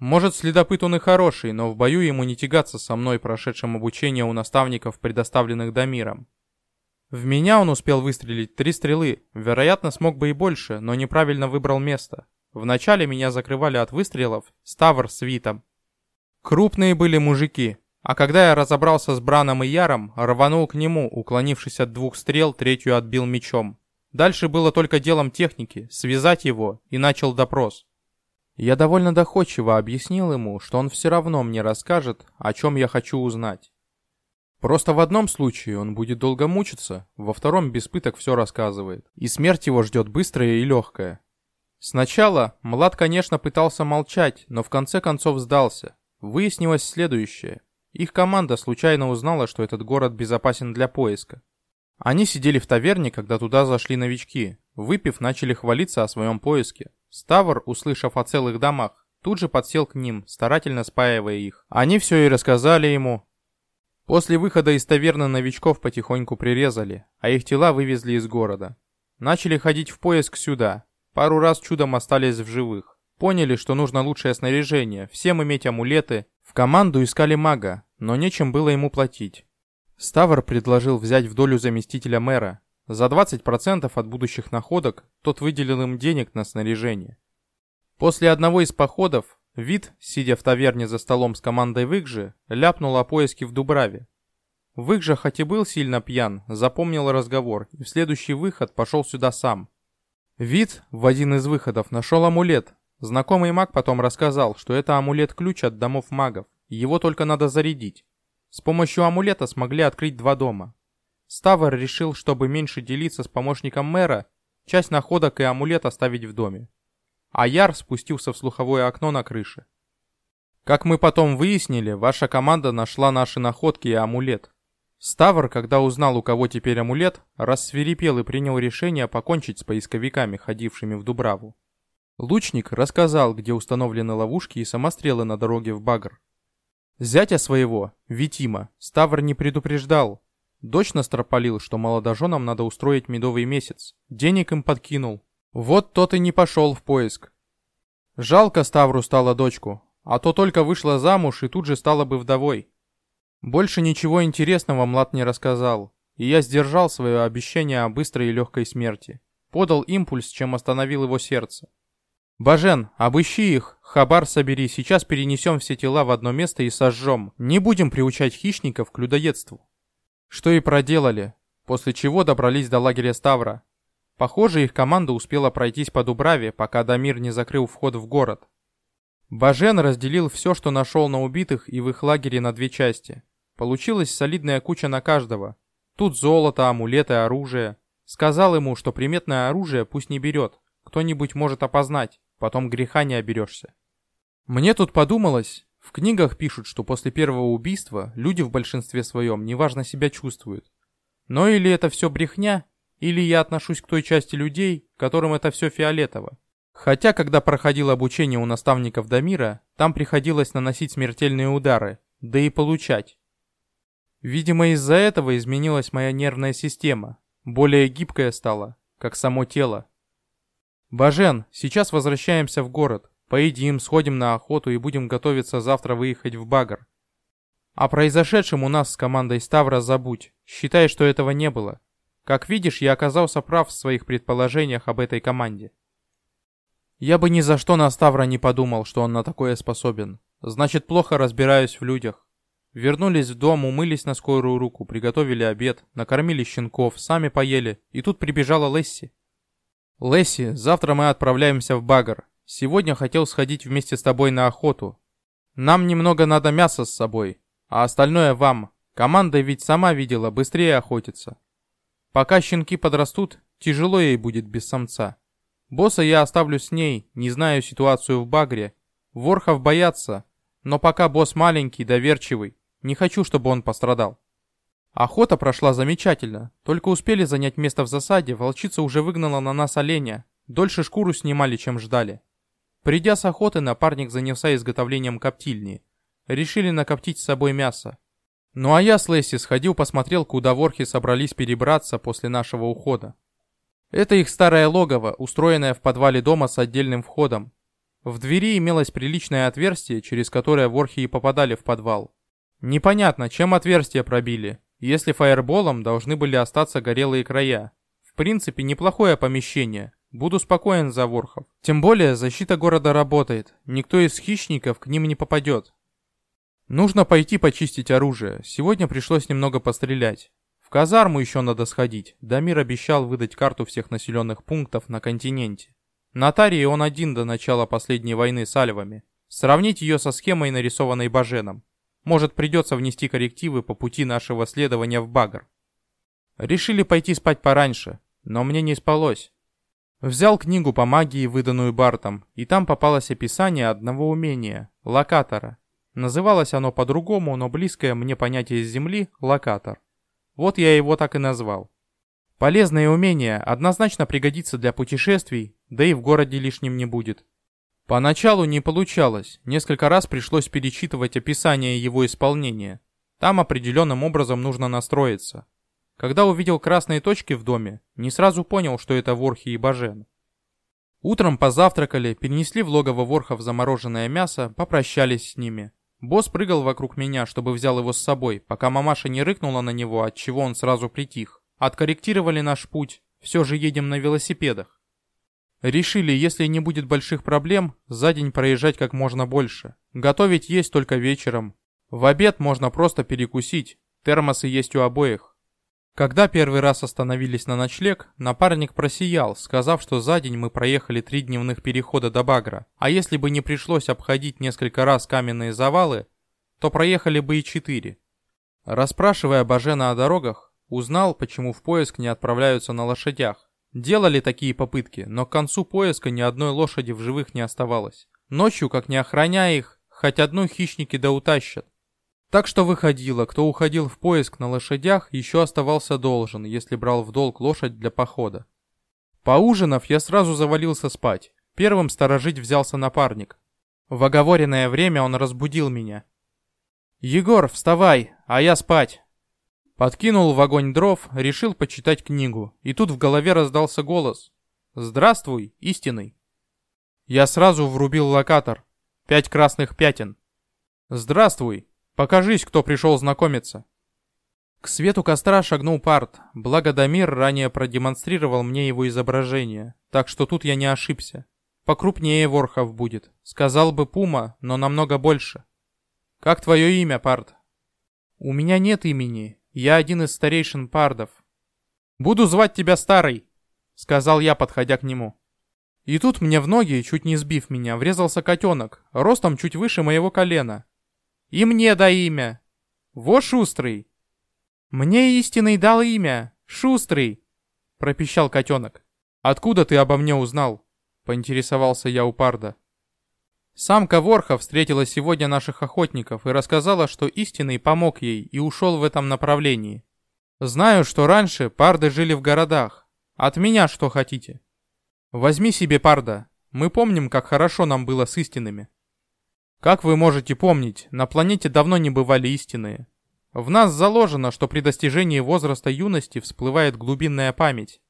Может, следопыт он и хороший, но в бою ему не тягаться со мной, прошедшим обучение у наставников, предоставленных Дамиром. В меня он успел выстрелить три стрелы, вероятно, смог бы и больше, но неправильно выбрал место. Вначале меня закрывали от выстрелов Ставр с Витом. Крупные были мужики, а когда я разобрался с Браном и Яром, рванул к нему, уклонившись от двух стрел, третью отбил мечом. Дальше было только делом техники, связать его, и начал допрос. Я довольно доходчиво объяснил ему, что он все равно мне расскажет, о чем я хочу узнать. Просто в одном случае он будет долго мучиться, во втором без пыток все рассказывает, и смерть его ждет быстрая и легкая. Сначала Млад, конечно, пытался молчать, но в конце концов сдался. Выяснилось следующее. Их команда случайно узнала, что этот город безопасен для поиска. Они сидели в таверне, когда туда зашли новички. Выпив, начали хвалиться о своем поиске. Ставр, услышав о целых домах, тут же подсел к ним, старательно спаивая их. Они все и рассказали ему. После выхода из таверны новичков потихоньку прирезали, а их тела вывезли из города. Начали ходить в поиск сюда. Пару раз чудом остались в живых. Поняли, что нужно лучшее снаряжение, всем иметь амулеты. В команду искали мага, но нечем было ему платить. Ставр предложил взять в долю заместителя мэра. За 20% от будущих находок тот выделил им денег на снаряжение. После одного из походов Вид, сидя в таверне за столом с командой Выкжи, ляпнул о поиске в Дубраве. Выкжа, хоть и был сильно пьян, запомнил разговор и в следующий выход пошел сюда сам. Вид в один из выходов нашел амулет. Знакомый маг потом рассказал, что это амулет-ключ от домов магов, его только надо зарядить. С помощью амулета смогли открыть два дома. Ставр решил, чтобы меньше делиться с помощником мэра, часть находок и амулет оставить в доме. А Яр спустился в слуховое окно на крыше. Как мы потом выяснили, ваша команда нашла наши находки и амулет. Ставр, когда узнал, у кого теперь амулет, рассверепел и принял решение покончить с поисковиками, ходившими в Дубраву. Лучник рассказал, где установлены ловушки и самострелы на дороге в Багр. Зятя своего, Витима, Ставр не предупреждал. Дочь настропалил, что молодоженам надо устроить медовый месяц. Денег им подкинул. Вот тот и не пошел в поиск. Жалко Ставру стало дочку, а то только вышла замуж и тут же стала бы вдовой. Больше ничего интересного Млад не рассказал, и я сдержал свое обещание о быстрой и легкой смерти. Подал импульс, чем остановил его сердце. «Бажен, обыщи их, хабар собери, сейчас перенесем все тела в одно место и сожжем. Не будем приучать хищников к людоедству». Что и проделали, после чего добрались до лагеря Ставра. Похоже, их команда успела пройтись по Дубраве, пока Дамир не закрыл вход в город. Бажен разделил все, что нашел на убитых и в их лагере на две части. Получилась солидная куча на каждого. Тут золото, амулеты, оружие. Сказал ему, что приметное оружие пусть не берет, кто-нибудь может опознать потом греха не оберешься. Мне тут подумалось, в книгах пишут, что после первого убийства люди в большинстве своем неважно себя чувствуют. Но или это все брехня, или я отношусь к той части людей, которым это все фиолетово. Хотя, когда проходил обучение у наставников Дамира, там приходилось наносить смертельные удары, да и получать. Видимо, из-за этого изменилась моя нервная система, более гибкая стала, как само тело. «Бажен, сейчас возвращаемся в город. Поедим, сходим на охоту и будем готовиться завтра выехать в Багар. О произошедшем у нас с командой Ставра забудь. Считай, что этого не было. Как видишь, я оказался прав в своих предположениях об этой команде. Я бы ни за что на Ставра не подумал, что он на такое способен. Значит, плохо разбираюсь в людях. Вернулись в дом, умылись на скорую руку, приготовили обед, накормили щенков, сами поели, и тут прибежала Лесси. «Лесси, завтра мы отправляемся в Багар. Сегодня хотел сходить вместе с тобой на охоту. Нам немного надо мяса с собой, а остальное вам. Команда ведь сама видела, быстрее охотится. Пока щенки подрастут, тяжело ей будет без самца. Босса я оставлю с ней, не знаю ситуацию в Багре. Ворхов боятся, но пока босс маленький, доверчивый, не хочу, чтобы он пострадал. Охота прошла замечательно. Только успели занять место в засаде, волчица уже выгнала на нас оленя. Дольше шкуру снимали, чем ждали. Придя с охоты, напарник занялся изготовлением коптильни. Решили накоптить с собой мясо. Ну а я с Лесси сходил, посмотрел, куда ворхи собрались перебраться после нашего ухода. Это их старое логово, устроенное в подвале дома с отдельным входом. В двери имелось приличное отверстие, через которое ворхи и попадали в подвал. Непонятно, чем отверстие пробили. Если фаерболом, должны были остаться горелые края. В принципе, неплохое помещение. Буду спокоен за ворхов. Тем более, защита города работает. Никто из хищников к ним не попадет. Нужно пойти почистить оружие. Сегодня пришлось немного пострелять. В казарму еще надо сходить. Дамир обещал выдать карту всех населенных пунктов на континенте. Нотарий он один до начала последней войны с альвами. Сравнить ее со схемой, нарисованной Баженом. Может, придется внести коррективы по пути нашего следования в Багр. Решили пойти спать пораньше, но мне не спалось. Взял книгу по магии, выданную Бартом, и там попалось описание одного умения — локатора. Называлось оно по-другому, но близкое мне понятие с Земли — локатор. Вот я его так и назвал. Полезное умение однозначно пригодится для путешествий, да и в городе лишним не будет. Поначалу не получалось, несколько раз пришлось перечитывать описание его исполнения. Там определенным образом нужно настроиться. Когда увидел красные точки в доме, не сразу понял, что это ворхи и бажен. Утром позавтракали, перенесли в логово ворхов замороженное мясо, попрощались с ними. Босс прыгал вокруг меня, чтобы взял его с собой, пока мамаша не рыкнула на него, от чего он сразу притих. Откорректировали наш путь, все же едем на велосипедах. Решили, если не будет больших проблем, за день проезжать как можно больше. Готовить есть только вечером. В обед можно просто перекусить, термосы есть у обоих. Когда первый раз остановились на ночлег, напарник просиял, сказав, что за день мы проехали три дневных перехода до Багра, а если бы не пришлось обходить несколько раз каменные завалы, то проехали бы и четыре. Расспрашивая Бажена о дорогах, Узнал, почему в поиск не отправляются на лошадях. Делали такие попытки, но к концу поиска ни одной лошади в живых не оставалось. Ночью, как не охраняя их, хоть одну хищники да утащат. Так что выходило, кто уходил в поиск на лошадях, еще оставался должен, если брал в долг лошадь для похода. Поужинав, я сразу завалился спать. Первым сторожить взялся напарник. В оговоренное время он разбудил меня. «Егор, вставай, а я спать!» Подкинул в огонь дров, решил почитать книгу, и тут в голове раздался голос. «Здравствуй, истинный!» Я сразу врубил локатор. Пять красных пятен. «Здравствуй! Покажись, кто пришел знакомиться!» К свету костра шагнул Парт, благо Дамир ранее продемонстрировал мне его изображение, так что тут я не ошибся. Покрупнее Ворхов будет. Сказал бы Пума, но намного больше. «Как твое имя, Парт?» «У меня нет имени, я один из старейшин пардов. Буду звать тебя Старый, сказал я, подходя к нему. И тут мне в ноги, чуть не сбив меня, врезался котенок, ростом чуть выше моего колена. И мне дай имя. Во Шустрый. Мне истинный дал имя. Шустрый, пропищал котенок. Откуда ты обо мне узнал? Поинтересовался я у парда. Самка Ворха встретила сегодня наших охотников и рассказала, что истинный помог ей и ушел в этом направлении. Знаю, что раньше парды жили в городах. От меня что хотите? Возьми себе парда. Мы помним, как хорошо нам было с истинными. Как вы можете помнить, на планете давно не бывали истинные. В нас заложено, что при достижении возраста юности всплывает глубинная память.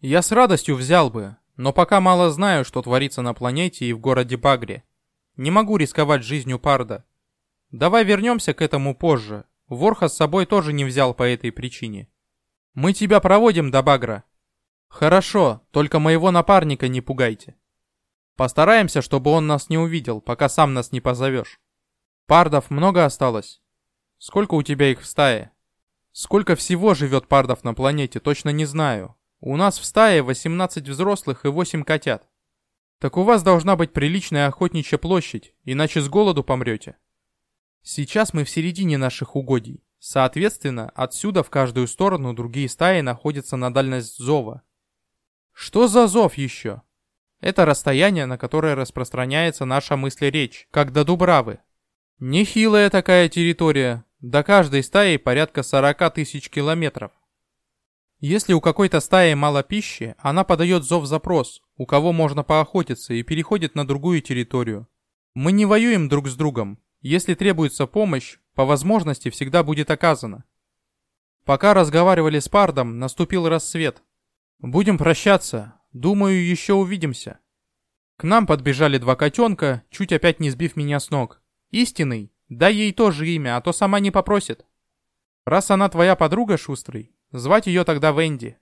Я с радостью взял бы, но пока мало знаю, что творится на планете и в городе Багре. Не могу рисковать жизнью Парда. Давай вернемся к этому позже. Ворха с собой тоже не взял по этой причине. Мы тебя проводим до Багра. Хорошо, только моего напарника не пугайте. Постараемся, чтобы он нас не увидел, пока сам нас не позовешь. Пардов много осталось? Сколько у тебя их в стае? Сколько всего живет пардов на планете, точно не знаю. У нас в стае 18 взрослых и 8 котят. Так у вас должна быть приличная охотничья площадь, иначе с голоду помрете. Сейчас мы в середине наших угодий. Соответственно, отсюда в каждую сторону другие стаи находятся на дальность зова. Что за зов еще? Это расстояние, на которое распространяется наша мысль-речь, как до Дубравы. Нехилая такая территория, до каждой стаи порядка 40 тысяч километров. Если у какой-то стаи мало пищи, она подает зов-запрос, у кого можно поохотиться, и переходит на другую территорию. Мы не воюем друг с другом. Если требуется помощь, по возможности всегда будет оказана. Пока разговаривали с Пардом, наступил рассвет. Будем прощаться. Думаю, еще увидимся. К нам подбежали два котенка, чуть опять не сбив меня с ног. Истинный? Дай ей тоже имя, а то сама не попросит. Раз она твоя подруга, Шустрый, звать ее тогда Венди.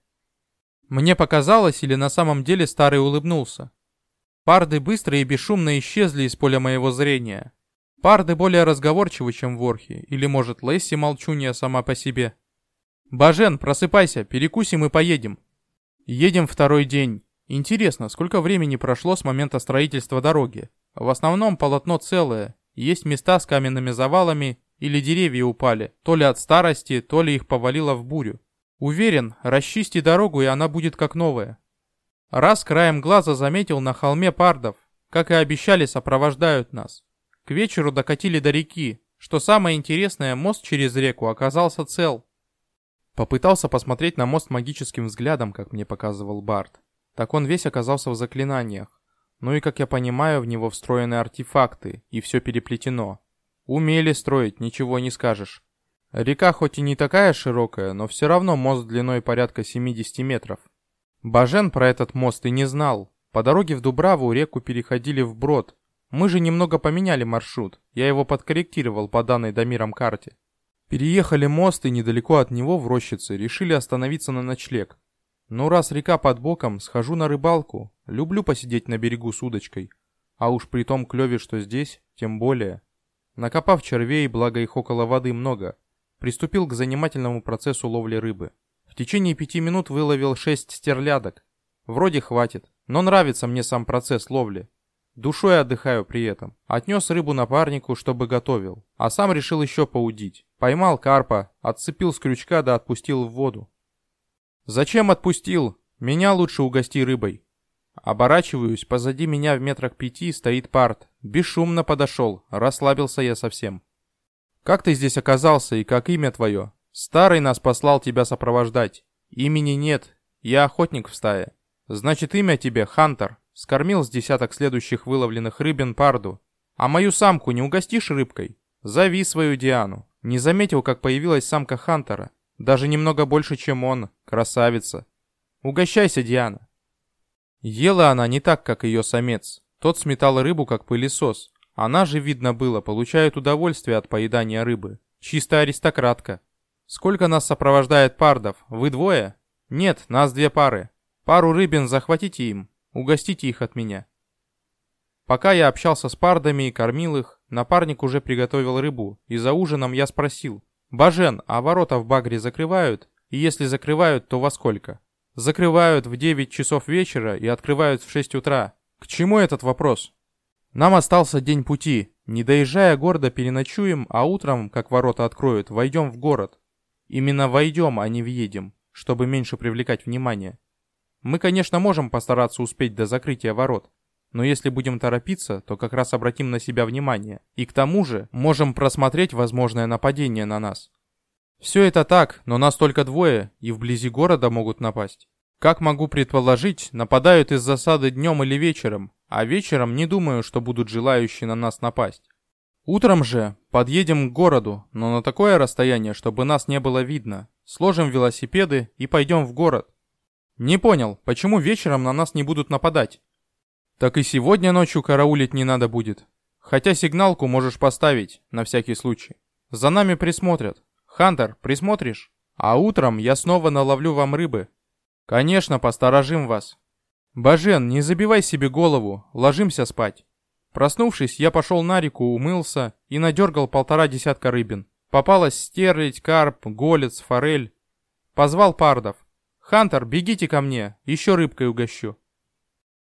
Мне показалось, или на самом деле старый улыбнулся. Парды быстро и бесшумно исчезли из поля моего зрения. Парды более разговорчивы, чем ворхи, или, может, Лесси молчунья сама по себе. «Бажен, просыпайся, перекусим и поедем». Едем второй день. Интересно, сколько времени прошло с момента строительства дороги? В основном полотно целое, есть места с каменными завалами или деревья упали, то ли от старости, то ли их повалило в бурю. Уверен, расчисти дорогу и она будет как новая. Раз краем глаза заметил на холме пардов, как и обещали, сопровождают нас. К вечеру докатили до реки, что самое интересное, мост через реку оказался цел. Попытался посмотреть на мост магическим взглядом, как мне показывал Барт. Так он весь оказался в заклинаниях. Ну и, как я понимаю, в него встроены артефакты, и все переплетено. Умели строить, ничего не скажешь. Река хоть и не такая широкая, но все равно мост длиной порядка 70 метров. Бажен про этот мост и не знал. По дороге в Дубраву реку переходили вброд. Мы же немного поменяли маршрут. Я его подкорректировал по данной Дамиром карте. Переехали мост и недалеко от него в рощице решили остановиться на ночлег. Но раз река под боком, схожу на рыбалку. Люблю посидеть на берегу с удочкой. А уж при том клёве, что здесь, тем более. Накопав червей, благо их около воды много, приступил к занимательному процессу ловли рыбы. В течение пяти минут выловил шесть стерлядок. Вроде хватит, но нравится мне сам процесс ловли. Душой отдыхаю при этом. Отнес рыбу напарнику, чтобы готовил. А сам решил еще поудить. Поймал карпа, отцепил с крючка да отпустил в воду. «Зачем отпустил? Меня лучше угости рыбой». Оборачиваюсь, позади меня в метрах пяти стоит парт. Бесшумно подошел, расслабился я совсем. «Как ты здесь оказался и как имя твое? Старый нас послал тебя сопровождать. Имени нет, я охотник в стае. Значит, имя тебе Хантер. Скормил с десяток следующих выловленных рыбин парду. А мою самку не угостишь рыбкой? Зови свою Диану. Не заметил, как появилась самка Хантера. Даже немного больше, чем он. Красавица. Угощайся, Диана. Ела она не так, как ее самец. Тот сметал рыбу, как пылесос. Она же, видно было, получает удовольствие от поедания рыбы. Чистая аристократка. Сколько нас сопровождает пардов? Вы двое? Нет, нас две пары. Пару рыбин захватите им. Угостите их от меня. Пока я общался с пардами и кормил их, напарник уже приготовил рыбу, и за ужином я спросил, «Бажен, а ворота в Багре закрывают? И если закрывают, то во сколько?» «Закрывают в 9 часов вечера и открывают в 6 утра. К чему этот вопрос?» «Нам остался день пути. Не доезжая города переночуем, а утром, как ворота откроют, войдем в город. Именно войдем, а не въедем, чтобы меньше привлекать внимание. Мы, конечно, можем постараться успеть до закрытия ворот, но если будем торопиться, то как раз обратим на себя внимание. И к тому же можем просмотреть возможное нападение на нас. Все это так, но нас только двое, и вблизи города могут напасть. Как могу предположить, нападают из засады днем или вечером, а вечером не думаю, что будут желающие на нас напасть. Утром же подъедем к городу, но на такое расстояние, чтобы нас не было видно. Сложим велосипеды и пойдем в город. Не понял, почему вечером на нас не будут нападать? Так и сегодня ночью караулить не надо будет. Хотя сигналку можешь поставить, на всякий случай. За нами присмотрят. Хантер, присмотришь? А утром я снова наловлю вам рыбы. Конечно, посторожим вас. Бажен, не забивай себе голову, ложимся спать. Проснувшись, я пошел на реку, умылся и надергал полтора десятка рыбин. Попалась стерлядь, карп, голец, форель. Позвал пардов. «Хантер, бегите ко мне, еще рыбкой угощу».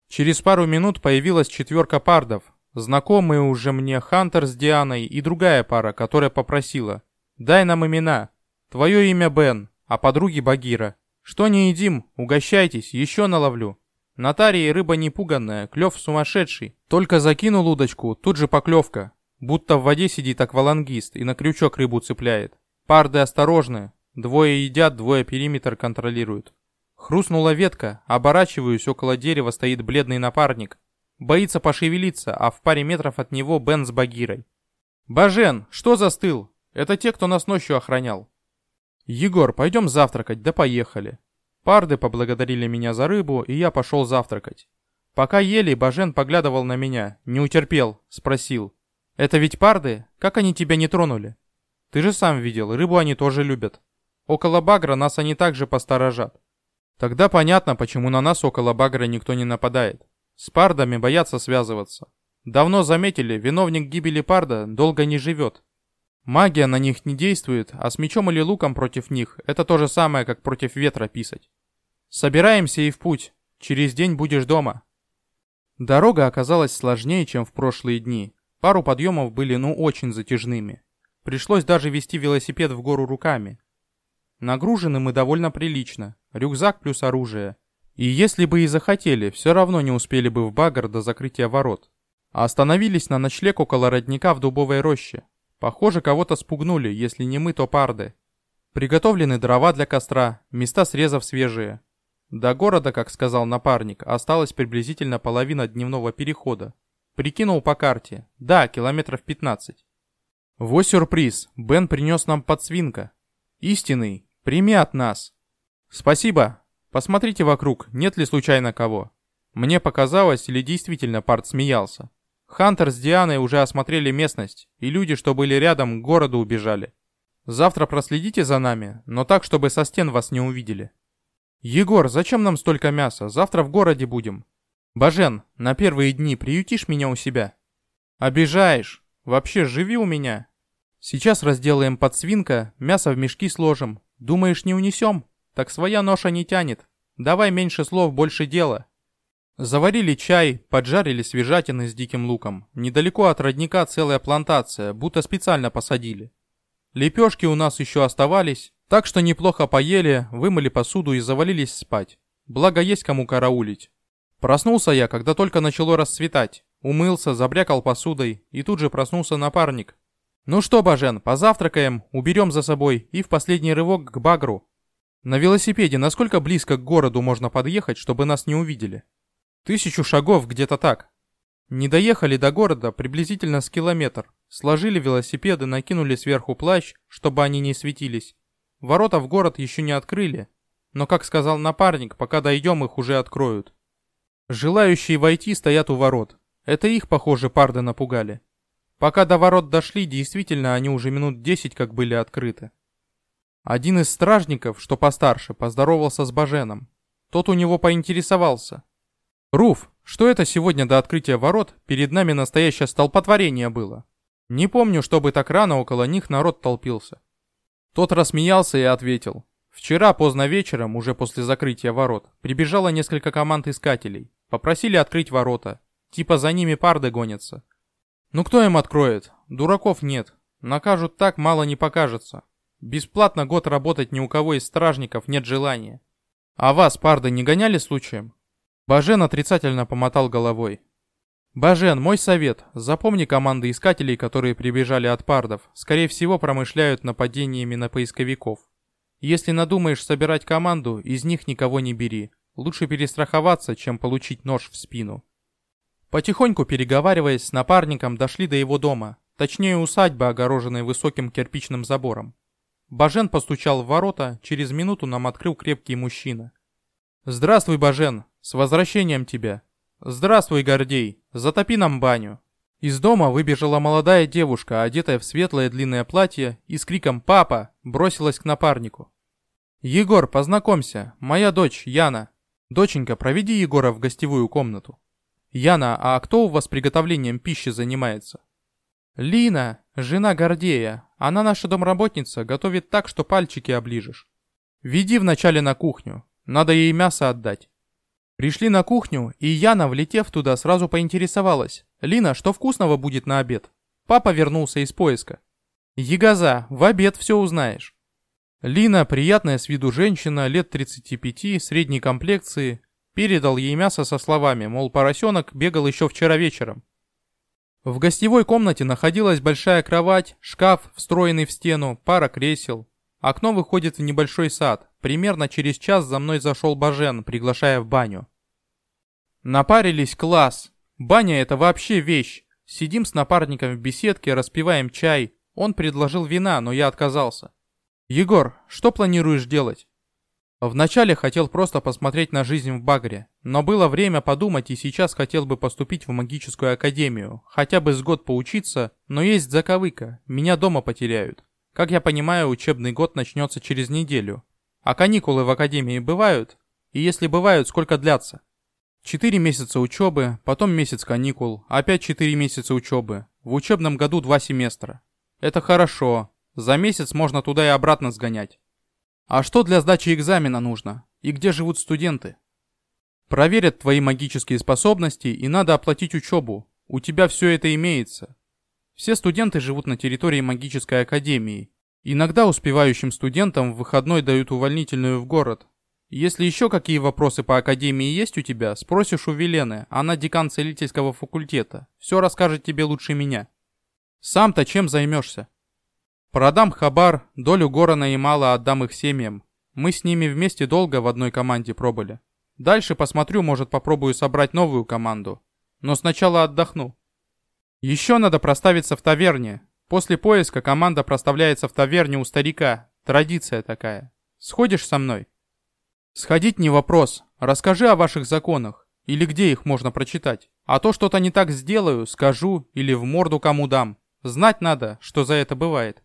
Через пару минут появилась четверка пардов. Знакомые уже мне Хантер с Дианой и другая пара, которая попросила. «Дай нам имена. Твое имя Бен, а подруги Багира. Что не едим, угощайтесь, еще наловлю». Нотарий рыба непуганная, клев сумасшедший. Только закинул удочку, тут же поклевка. Будто в воде сидит аквалангист и на крючок рыбу цепляет. Парды осторожны. Двое едят, двое периметр контролируют. Хрустнула ветка, оборачиваюсь, около дерева стоит бледный напарник. Боится пошевелиться, а в паре метров от него Бен с Багирой. «Бажен, что застыл? Это те, кто нас ночью охранял». «Егор, пойдем завтракать, да поехали». Парды поблагодарили меня за рыбу, и я пошел завтракать. Пока ели, Бажен поглядывал на меня, не утерпел, спросил. «Это ведь парды? Как они тебя не тронули?» «Ты же сам видел, рыбу они тоже любят. Около багра нас они также посторожат. Тогда понятно, почему на нас около багра никто не нападает. С пардами боятся связываться. Давно заметили, виновник гибели парда долго не живет. Магия на них не действует, а с мечом или луком против них это то же самое, как против ветра писать. Собираемся и в путь. Через день будешь дома. Дорога оказалась сложнее, чем в прошлые дни. Пару подъемов были ну очень затяжными. Пришлось даже вести велосипед в гору руками. Нагружены мы довольно прилично. Рюкзак плюс оружие. И если бы и захотели, все равно не успели бы в Багар до закрытия ворот. А остановились на ночлег около родника в дубовой роще. Похоже, кого-то спугнули, если не мы, то парды. Приготовлены дрова для костра, места срезов свежие. До города, как сказал напарник, осталось приблизительно половина дневного перехода. Прикинул по карте. Да, километров 15. Вот сюрприз. Бен принес нам подсвинка. Истинный. Прими от нас. Спасибо. Посмотрите вокруг, нет ли случайно кого. Мне показалось, или действительно парт смеялся. Хантер с Дианой уже осмотрели местность, и люди, что были рядом, к городу убежали. Завтра проследите за нами, но так, чтобы со стен вас не увидели. «Егор, зачем нам столько мяса? Завтра в городе будем». «Бажен, на первые дни приютишь меня у себя?» «Обижаешь. Вообще, живи у меня». «Сейчас разделаем подсвинка, мясо в мешки сложим. Думаешь, не унесем? Так своя ноша не тянет. Давай меньше слов, больше дела». Заварили чай, поджарили свежатины с диким луком. Недалеко от родника целая плантация, будто специально посадили. Лепешки у нас еще оставались, так что неплохо поели, вымыли посуду и завалились спать. Благо есть кому караулить. Проснулся я, когда только начало расцветать. Умылся, забрякал посудой, и тут же проснулся напарник. «Ну что, Бажен, позавтракаем, уберем за собой и в последний рывок к Багру. На велосипеде насколько близко к городу можно подъехать, чтобы нас не увидели?» «Тысячу шагов где-то так». Не доехали до города приблизительно с километр. Сложили велосипеды, накинули сверху плащ, чтобы они не светились, Ворота в город еще не открыли, но, как сказал напарник, пока дойдем, их уже откроют. Желающие войти стоят у ворот. Это их, похоже, парды напугали. Пока до ворот дошли, действительно, они уже минут десять как были открыты. Один из стражников, что постарше, поздоровался с Баженом. Тот у него поинтересовался. «Руф, что это сегодня до открытия ворот перед нами настоящее столпотворение было? Не помню, чтобы так рано около них народ толпился. Тот рассмеялся и ответил. Вчера поздно вечером, уже после закрытия ворот, прибежало несколько команд искателей. Попросили открыть ворота. Типа за ними парды гонятся. Ну кто им откроет? Дураков нет. Накажут так, мало не покажется. Бесплатно год работать ни у кого из стражников нет желания. А вас, парды, не гоняли случаем? Бажен отрицательно помотал головой. Бажен, мой совет. Запомни команды искателей, которые прибежали от пардов. Скорее всего, промышляют нападениями на поисковиков. Если надумаешь собирать команду, из них никого не бери. Лучше перестраховаться, чем получить нож в спину. Потихоньку переговариваясь с напарником, дошли до его дома. Точнее, усадьбы, огороженной высоким кирпичным забором. Бажен постучал в ворота, через минуту нам открыл крепкий мужчина. «Здравствуй, Бажен! С возвращением тебя!» «Здравствуй, Гордей! Затопи нам баню!» Из дома выбежала молодая девушка, одетая в светлое длинное платье, и с криком «Папа!» бросилась к напарнику. «Егор, познакомься, моя дочь Яна. Доченька, проведи Егора в гостевую комнату». «Яна, а кто у вас приготовлением пищи занимается?» «Лина, жена Гордея. Она наша домработница, готовит так, что пальчики оближешь. Веди вначале на кухню, надо ей мясо отдать». Пришли на кухню, и Яна, влетев туда, сразу поинтересовалась. «Лина, что вкусного будет на обед?» Папа вернулся из поиска. «Ягоза, в обед все узнаешь». Лина, приятная с виду женщина, лет 35, средней комплекции, передал ей мясо со словами, мол, поросенок бегал еще вчера вечером. В гостевой комнате находилась большая кровать, шкаф, встроенный в стену, пара кресел. Окно выходит в небольшой сад. Примерно через час за мной зашел Бажен, приглашая в баню. Напарились класс. Баня это вообще вещь. Сидим с напарником в беседке, распиваем чай. Он предложил вина, но я отказался. Егор, что планируешь делать? Вначале хотел просто посмотреть на жизнь в Багре, но было время подумать и сейчас хотел бы поступить в магическую академию, хотя бы с год поучиться, но есть заковыка, меня дома потеряют. Как я понимаю, учебный год начнется через неделю. А каникулы в академии бывают? И если бывают, сколько длятся? Четыре месяца учебы, потом месяц каникул, опять четыре месяца учебы. В учебном году два семестра. Это хорошо. За месяц можно туда и обратно сгонять. А что для сдачи экзамена нужно? И где живут студенты? Проверят твои магические способности и надо оплатить учебу. У тебя все это имеется. Все студенты живут на территории магической академии. Иногда успевающим студентам в выходной дают увольнительную в город. Если еще какие вопросы по академии есть у тебя, спросишь у Велены, она декан целительского факультета. Все расскажет тебе лучше меня. Сам-то чем займешься? Продам хабар, долю Горана и мало отдам их семьям. Мы с ними вместе долго в одной команде пробыли. Дальше посмотрю, может попробую собрать новую команду. Но сначала отдохну. Еще надо проставиться в таверне. После поиска команда проставляется в таверне у старика. Традиция такая. Сходишь со мной? Сходить не вопрос. Расскажи о ваших законах. Или где их можно прочитать. А то что-то не так сделаю, скажу или в морду кому дам. Знать надо, что за это бывает.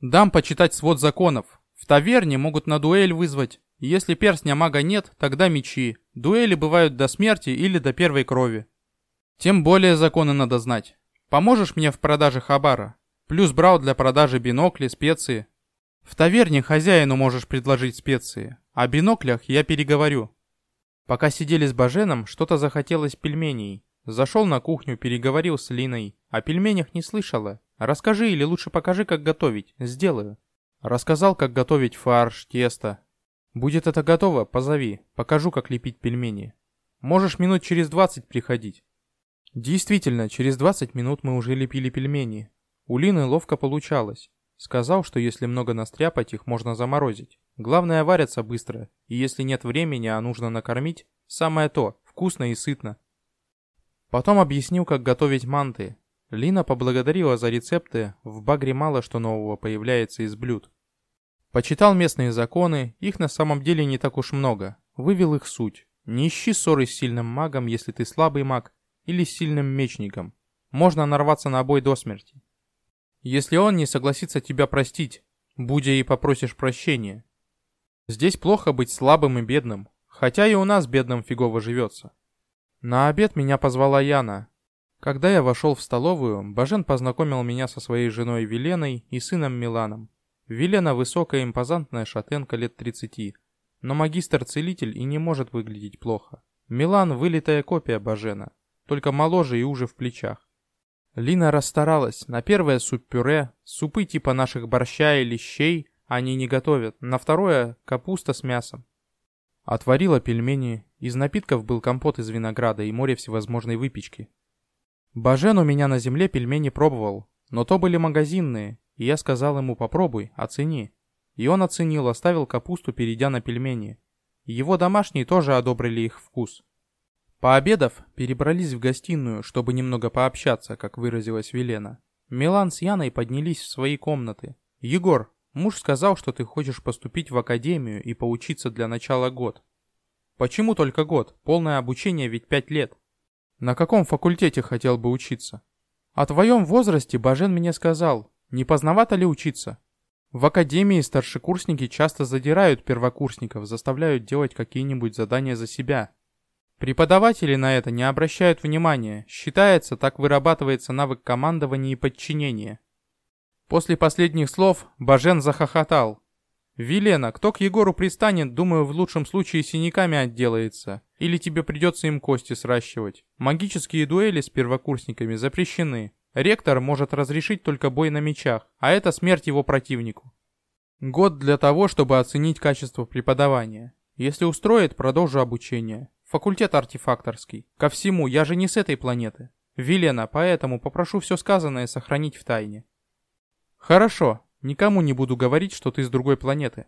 Дам почитать свод законов. В таверне могут на дуэль вызвать. Если перстня мага нет, тогда мечи. Дуэли бывают до смерти или до первой крови. Тем более законы надо знать. Поможешь мне в продаже хабара? Плюс брал для продажи бинокли, специи. В таверне хозяину можешь предложить специи. О биноклях я переговорю. Пока сидели с Баженом, что-то захотелось пельменей. Зашел на кухню, переговорил с Линой. О пельменях не слышала. Расскажи или лучше покажи, как готовить. Сделаю. Рассказал, как готовить фарш, тесто. Будет это готово, позови. Покажу, как лепить пельмени. Можешь минут через двадцать приходить. Действительно, через двадцать минут мы уже лепили пельмени. У Лины ловко получалось. Сказал, что если много настряпать, их можно заморозить. Главное, варятся быстро, и если нет времени, а нужно накормить, самое то, вкусно и сытно. Потом объяснил, как готовить манты, Лина поблагодарила за рецепты, в Багре мало что нового появляется из блюд. Почитал местные законы, их на самом деле не так уж много. Вывел их суть. Не ищи ссоры с сильным магом, если ты слабый маг, или с сильным мечником. Можно нарваться на бой до смерти. Если он не согласится тебя простить, будя и попросишь прощения. Здесь плохо быть слабым и бедным, хотя и у нас бедным фигово живется. На обед меня позвала Яна, когда я вошел в столовую, Бажен познакомил меня со своей женой Веленой и сыном Миланом. Велена высокая импозантная шатенка лет 30, но магистр-целитель и не может выглядеть плохо. Милан вылитая копия Бажена, только моложе и уже в плечах. Лина расстаралась. На первое суп-пюре, супы типа наших борща или щей они не готовят. На второе капуста с мясом. Отварила пельмени. Из напитков был компот из винограда и море всевозможной выпечки. Бажен у меня на земле пельмени пробовал, но то были магазинные, и я сказал ему попробуй, оцени. И он оценил, оставил капусту, перейдя на пельмени. Его домашние тоже одобрили их вкус. Пообедав, перебрались в гостиную, чтобы немного пообщаться, как выразилась Велена. Милан с Яной поднялись в свои комнаты. «Егор, муж сказал, что ты хочешь поступить в академию и поучиться для начала год». «Почему только год? Полное обучение ведь пять лет». На каком факультете хотел бы учиться? О твоем возрасте Бажен мне сказал, не поздновато ли учиться? В академии старшекурсники часто задирают первокурсников, заставляют делать какие-нибудь задания за себя. Преподаватели на это не обращают внимания, считается, так вырабатывается навык командования и подчинения. После последних слов Бажен захохотал. «Вилена, кто к Егору пристанет, думаю, в лучшем случае синяками отделается. Или тебе придется им кости сращивать. Магические дуэли с первокурсниками запрещены. Ректор может разрешить только бой на мечах, а это смерть его противнику. Год для того, чтобы оценить качество преподавания. Если устроит, продолжу обучение. Факультет артефакторский. Ко всему, я же не с этой планеты. Вилена, поэтому попрошу все сказанное сохранить в тайне. Хорошо, никому не буду говорить, что ты с другой планеты.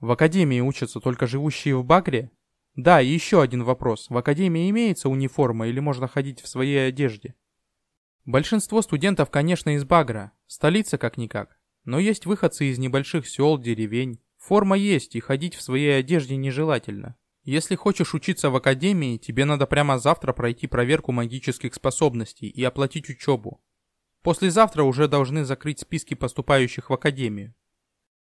В академии учатся только живущие в Багре? Да, и еще один вопрос. В академии имеется униформа или можно ходить в своей одежде? Большинство студентов, конечно, из Багра, столица как-никак. Но есть выходцы из небольших сел, деревень. Форма есть, и ходить в своей одежде нежелательно. Если хочешь учиться в академии, тебе надо прямо завтра пройти проверку магических способностей и оплатить учебу. Послезавтра уже должны закрыть списки поступающих в академию.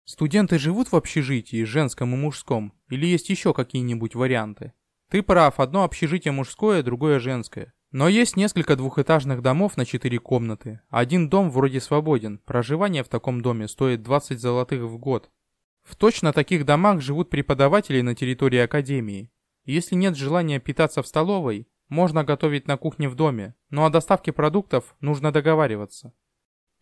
Студенты живут в общежитии, женском и мужском, или есть еще какие-нибудь варианты? Ты прав, одно общежитие мужское, другое женское. Но есть несколько двухэтажных домов на четыре комнаты. Один дом вроде свободен, проживание в таком доме стоит 20 золотых в год. В точно таких домах живут преподаватели на территории академии. Если нет желания питаться в столовой, можно готовить на кухне в доме, но о доставке продуктов нужно договариваться.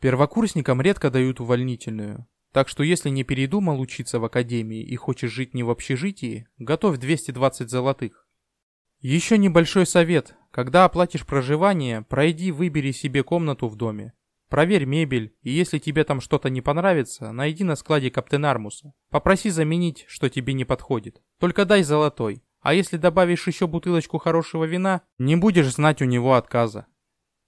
Первокурсникам редко дают увольнительную. Так что если не передумал учиться в академии и хочешь жить не в общежитии, готовь 220 золотых. Еще небольшой совет. Когда оплатишь проживание, пройди выбери себе комнату в доме. Проверь мебель, и если тебе там что-то не понравится, найди на складе Каптен Армуса. Попроси заменить, что тебе не подходит. Только дай золотой. А если добавишь еще бутылочку хорошего вина, не будешь знать у него отказа.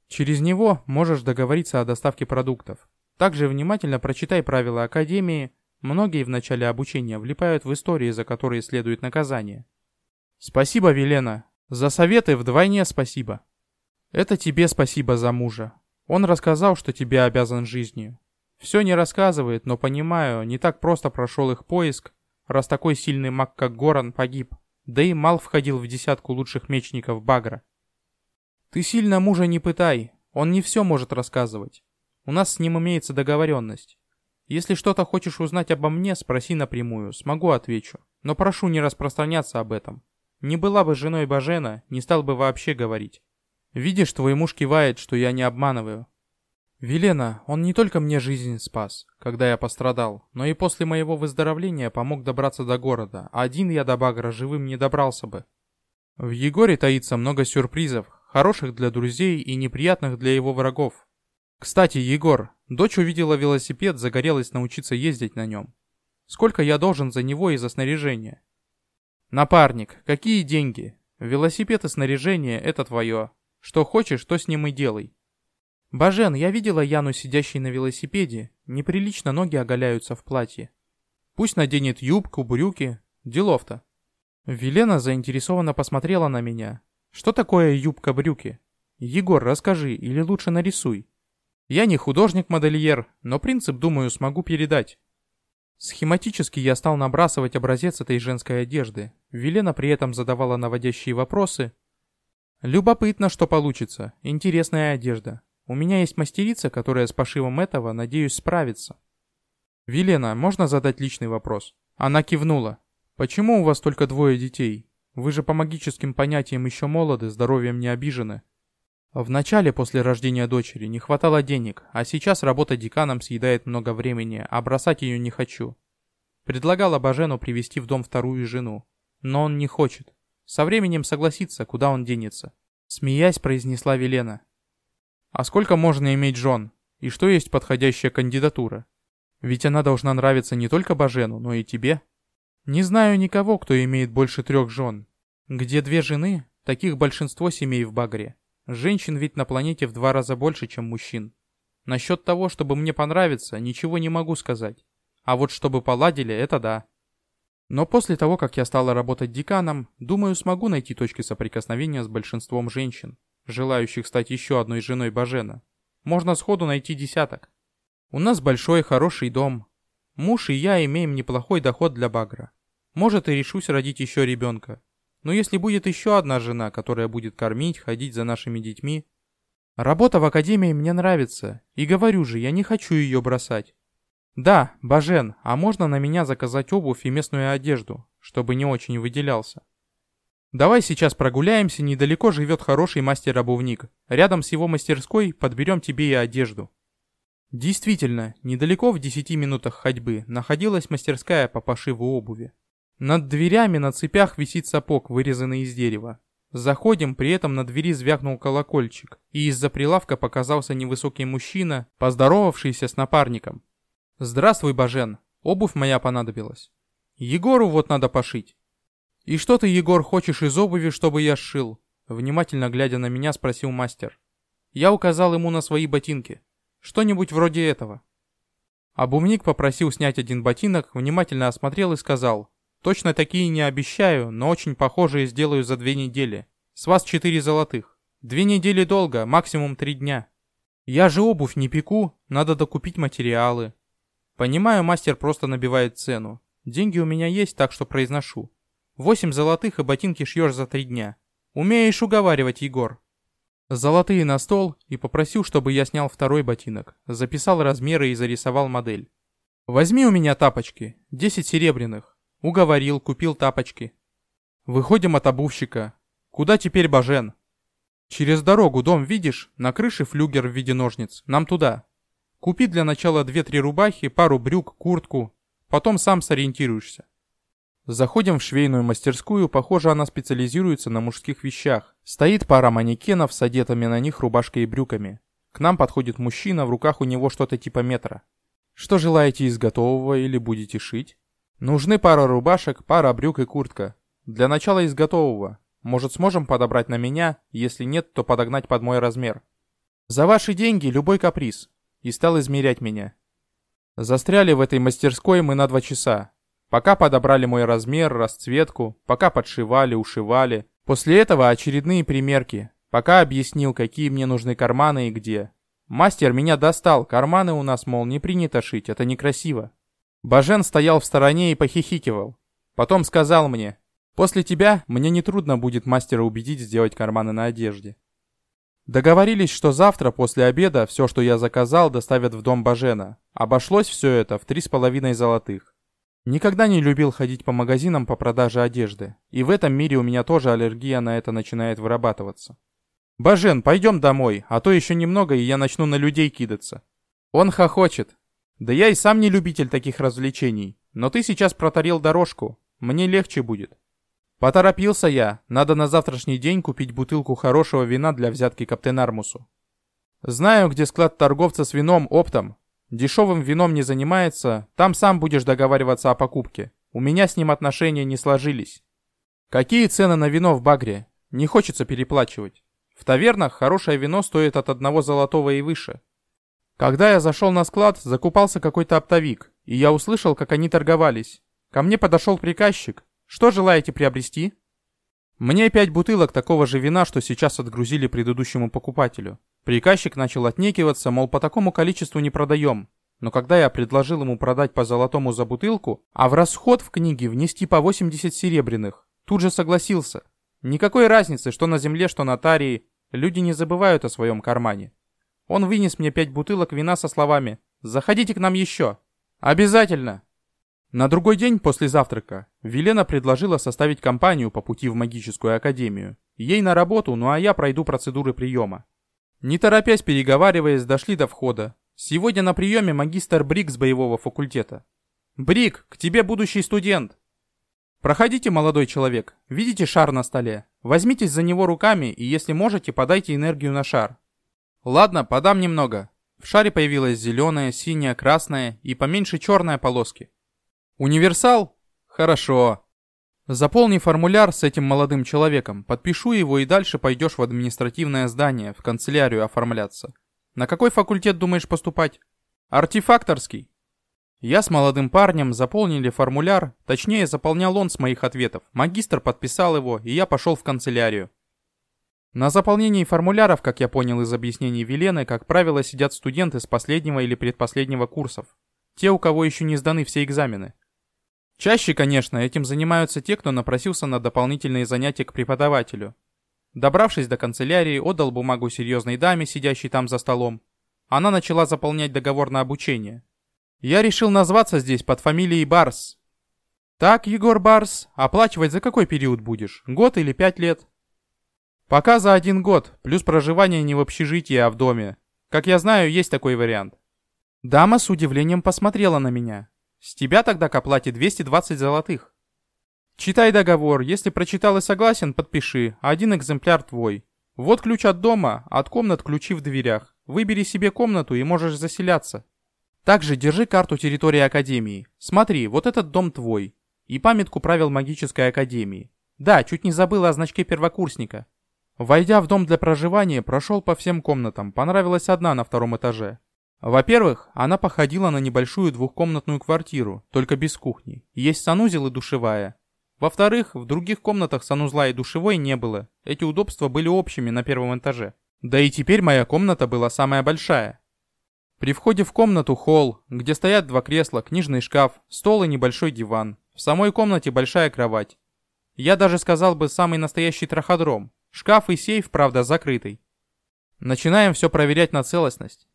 Через него можешь договориться о доставке продуктов. Также внимательно прочитай правила Академии. Многие в начале обучения влипают в истории, за которые следует наказание. Спасибо, Велена. За советы вдвойне спасибо. Это тебе спасибо за мужа. Он рассказал, что тебе обязан жизнью. Все не рассказывает, но понимаю, не так просто прошел их поиск, раз такой сильный маг, как Горан, погиб. Да и Мал входил в десятку лучших мечников Багра. Ты сильно мужа не пытай, он не все может рассказывать. У нас с ним имеется договоренность. Если что-то хочешь узнать обо мне, спроси напрямую, смогу отвечу. Но прошу не распространяться об этом. Не была бы женой Бажена, не стал бы вообще говорить. Видишь, твой муж кивает, что я не обманываю. Велена, он не только мне жизнь спас, когда я пострадал, но и после моего выздоровления помог добраться до города, а один я до Багра живым не добрался бы. В Егоре таится много сюрпризов, хороших для друзей и неприятных для его врагов. Кстати, Егор, дочь увидела велосипед, загорелась научиться ездить на нем. Сколько я должен за него и за снаряжение? Напарник, какие деньги? Велосипед и снаряжение — это твое. Что хочешь, то с ним и делай. Бажен, я видела Яну, сидящей на велосипеде. Неприлично ноги оголяются в платье. Пусть наденет юбку, брюки. Делов-то. Велена заинтересованно посмотрела на меня. Что такое юбка-брюки? Егор, расскажи, или лучше нарисуй. Я не художник-модельер, но принцип, думаю, смогу передать. Схематически я стал набрасывать образец этой женской одежды. Велена при этом задавала наводящие вопросы. Любопытно, что получится. Интересная одежда. У меня есть мастерица, которая с пошивом этого, надеюсь, справится. Велена, можно задать личный вопрос? Она кивнула. Почему у вас только двое детей? Вы же по магическим понятиям еще молоды, здоровьем не обижены. В начале после рождения дочери не хватало денег, а сейчас работа деканом съедает много времени, а бросать ее не хочу. Предлагала Бажену привести в дом вторую жену, но он не хочет. Со временем согласится, куда он денется. Смеясь, произнесла Велена. А сколько можно иметь жен? И что есть подходящая кандидатура? Ведь она должна нравиться не только Бажену, но и тебе. Не знаю никого, кто имеет больше трех жен. Где две жены, таких большинство семей в Багре. Женщин ведь на планете в два раза больше, чем мужчин. Насчет того, чтобы мне понравиться, ничего не могу сказать. А вот чтобы поладили, это да. Но после того, как я стала работать деканом, думаю, смогу найти точки соприкосновения с большинством женщин, желающих стать еще одной женой Бажена. Можно сходу найти десяток. У нас большой хороший дом. Муж и я имеем неплохой доход для Багра. Может и решусь родить еще ребенка. Но если будет еще одна жена, которая будет кормить, ходить за нашими детьми... Работа в академии мне нравится, и говорю же, я не хочу ее бросать. Да, Бажен, а можно на меня заказать обувь и местную одежду, чтобы не очень выделялся? Давай сейчас прогуляемся, недалеко живет хороший мастер-обувник. Рядом с его мастерской подберем тебе и одежду. Действительно, недалеко в 10 минутах ходьбы находилась мастерская по пошиву обуви. Над дверями на цепях висит сапог, вырезанный из дерева. Заходим, при этом на двери звякнул колокольчик, и из-за прилавка показался невысокий мужчина, поздоровавшийся с напарником. «Здравствуй, Бажен, обувь моя понадобилась. Егору вот надо пошить». «И что ты, Егор, хочешь из обуви, чтобы я сшил?» Внимательно глядя на меня, спросил мастер. Я указал ему на свои ботинки. Что-нибудь вроде этого. Обумник попросил снять один ботинок, внимательно осмотрел и сказал, «Точно такие не обещаю, но очень похожие сделаю за две недели. С вас четыре золотых. Две недели долго, максимум три дня. Я же обувь не пеку, надо докупить материалы. Понимаю, мастер просто набивает цену. Деньги у меня есть, так что произношу. Восемь золотых и ботинки шьешь за три дня. Умеешь уговаривать, Егор. Золотые на стол и попросил, чтобы я снял второй ботинок, записал размеры и зарисовал модель. Возьми у меня тапочки, десять серебряных. Уговорил, купил тапочки. Выходим от обувщика. Куда теперь Бажен? Через дорогу дом видишь? На крыше флюгер в виде ножниц. Нам туда. Купи для начала две-три рубахи, пару брюк, куртку. Потом сам сориентируешься. Заходим в швейную мастерскую, похоже, она специализируется на мужских вещах. Стоит пара манекенов с одетыми на них рубашкой и брюками. К нам подходит мужчина, в руках у него что-то типа метра. Что желаете из готового или будете шить? Нужны пара рубашек, пара брюк и куртка. Для начала из готового. Может, сможем подобрать на меня? Если нет, то подогнать под мой размер. За ваши деньги любой каприз и стал измерять меня. Застряли в этой мастерской мы на два часа. Пока подобрали мой размер, расцветку, пока подшивали, ушивали. После этого очередные примерки. Пока объяснил, какие мне нужны карманы и где. Мастер меня достал, карманы у нас, мол, не принято шить, это некрасиво. Бажен стоял в стороне и похихикивал. Потом сказал мне, после тебя мне нетрудно будет мастера убедить сделать карманы на одежде. Договорились, что завтра после обеда все, что я заказал, доставят в дом Бажена. Обошлось все это в три с половиной золотых. Никогда не любил ходить по магазинам по продаже одежды. И в этом мире у меня тоже аллергия на это начинает вырабатываться. «Бажен, пойдем домой, а то еще немного, и я начну на людей кидаться». Он хохочет. «Да я и сам не любитель таких развлечений. Но ты сейчас протарил дорожку. Мне легче будет». Поторопился я, надо на завтрашний день купить бутылку хорошего вина для взятки Каптенармусу. Знаю, где склад торговца с вином оптом. Дешевым вином не занимается, там сам будешь договариваться о покупке. У меня с ним отношения не сложились. Какие цены на вино в Багре? Не хочется переплачивать. В тавернах хорошее вино стоит от одного золотого и выше. Когда я зашел на склад, закупался какой-то оптовик, и я услышал, как они торговались. Ко мне подошел приказчик, что желаете приобрести? Мне пять бутылок такого же вина, что сейчас отгрузили предыдущему покупателю. Приказчик начал отнекиваться, мол, по такому количеству не продаем. Но когда я предложил ему продать по золотому за бутылку, а в расход в книге внести по 80 серебряных, тут же согласился. Никакой разницы, что на земле, что на тарии, люди не забывают о своем кармане. Он вынес мне пять бутылок вина со словами «Заходите к нам еще». «Обязательно!» На другой день после завтрака Велена предложила составить компанию по пути в магическую академию. Ей на работу, ну а я пройду процедуры приема. Не торопясь переговариваясь, дошли до входа. Сегодня на приеме магистр Брик с боевого факультета. «Брик, к тебе будущий студент!» «Проходите, молодой человек. Видите шар на столе? Возьмитесь за него руками и, если можете, подайте энергию на шар». «Ладно, подам немного». В шаре появилась зеленая, синяя, красная и поменьше черная полоски. Универсал? Хорошо. Заполни формуляр с этим молодым человеком, подпишу его и дальше пойдешь в административное здание, в канцелярию оформляться. На какой факультет думаешь поступать? Артефакторский. Я с молодым парнем заполнили формуляр, точнее заполнял он с моих ответов. Магистр подписал его, и я пошел в канцелярию. На заполнении формуляров, как я понял из объяснений Велены, как правило, сидят студенты с последнего или предпоследнего курсов. Те, у кого еще не сданы все экзамены. Чаще, конечно, этим занимаются те, кто напросился на дополнительные занятия к преподавателю. Добравшись до канцелярии, отдал бумагу серьезной даме, сидящей там за столом. Она начала заполнять договор на обучение. Я решил назваться здесь под фамилией Барс. Так, Егор Барс, оплачивать за какой период будешь? Год или пять лет? Пока за один год, плюс проживание не в общежитии, а в доме. Как я знаю, есть такой вариант. Дама с удивлением посмотрела на меня. С тебя тогда к оплате 220 золотых. Читай договор, если прочитал и согласен, подпиши, один экземпляр твой. Вот ключ от дома, от комнат ключи в дверях. Выбери себе комнату и можешь заселяться. Также держи карту территории Академии. Смотри, вот этот дом твой. И памятку правил магической Академии. Да, чуть не забыл о значке первокурсника. Войдя в дом для проживания, прошел по всем комнатам, понравилась одна на втором этаже. Во-первых, она походила на небольшую двухкомнатную квартиру, только без кухни. Есть санузел и душевая. Во-вторых, в других комнатах санузла и душевой не было. Эти удобства были общими на первом этаже. Да и теперь моя комната была самая большая. При входе в комнату холл, где стоят два кресла, книжный шкаф, стол и небольшой диван. В самой комнате большая кровать. Я даже сказал бы самый настоящий траходром. Шкаф и сейф, правда, закрытый. Начинаем все проверять на целостность.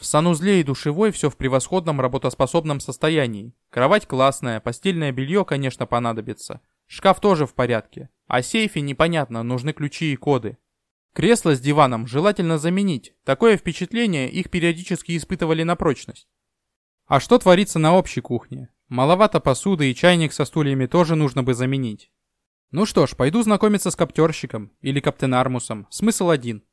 В санузле и душевой все в превосходном работоспособном состоянии. Кровать классная, постельное белье, конечно, понадобится. Шкаф тоже в порядке. А сейфе непонятно, нужны ключи и коды. Кресло с диваном желательно заменить. Такое впечатление их периодически испытывали на прочность. А что творится на общей кухне? Маловато посуды и чайник со стульями тоже нужно бы заменить. Ну что ж, пойду знакомиться с коптерщиком или каптенармусом. Смысл один.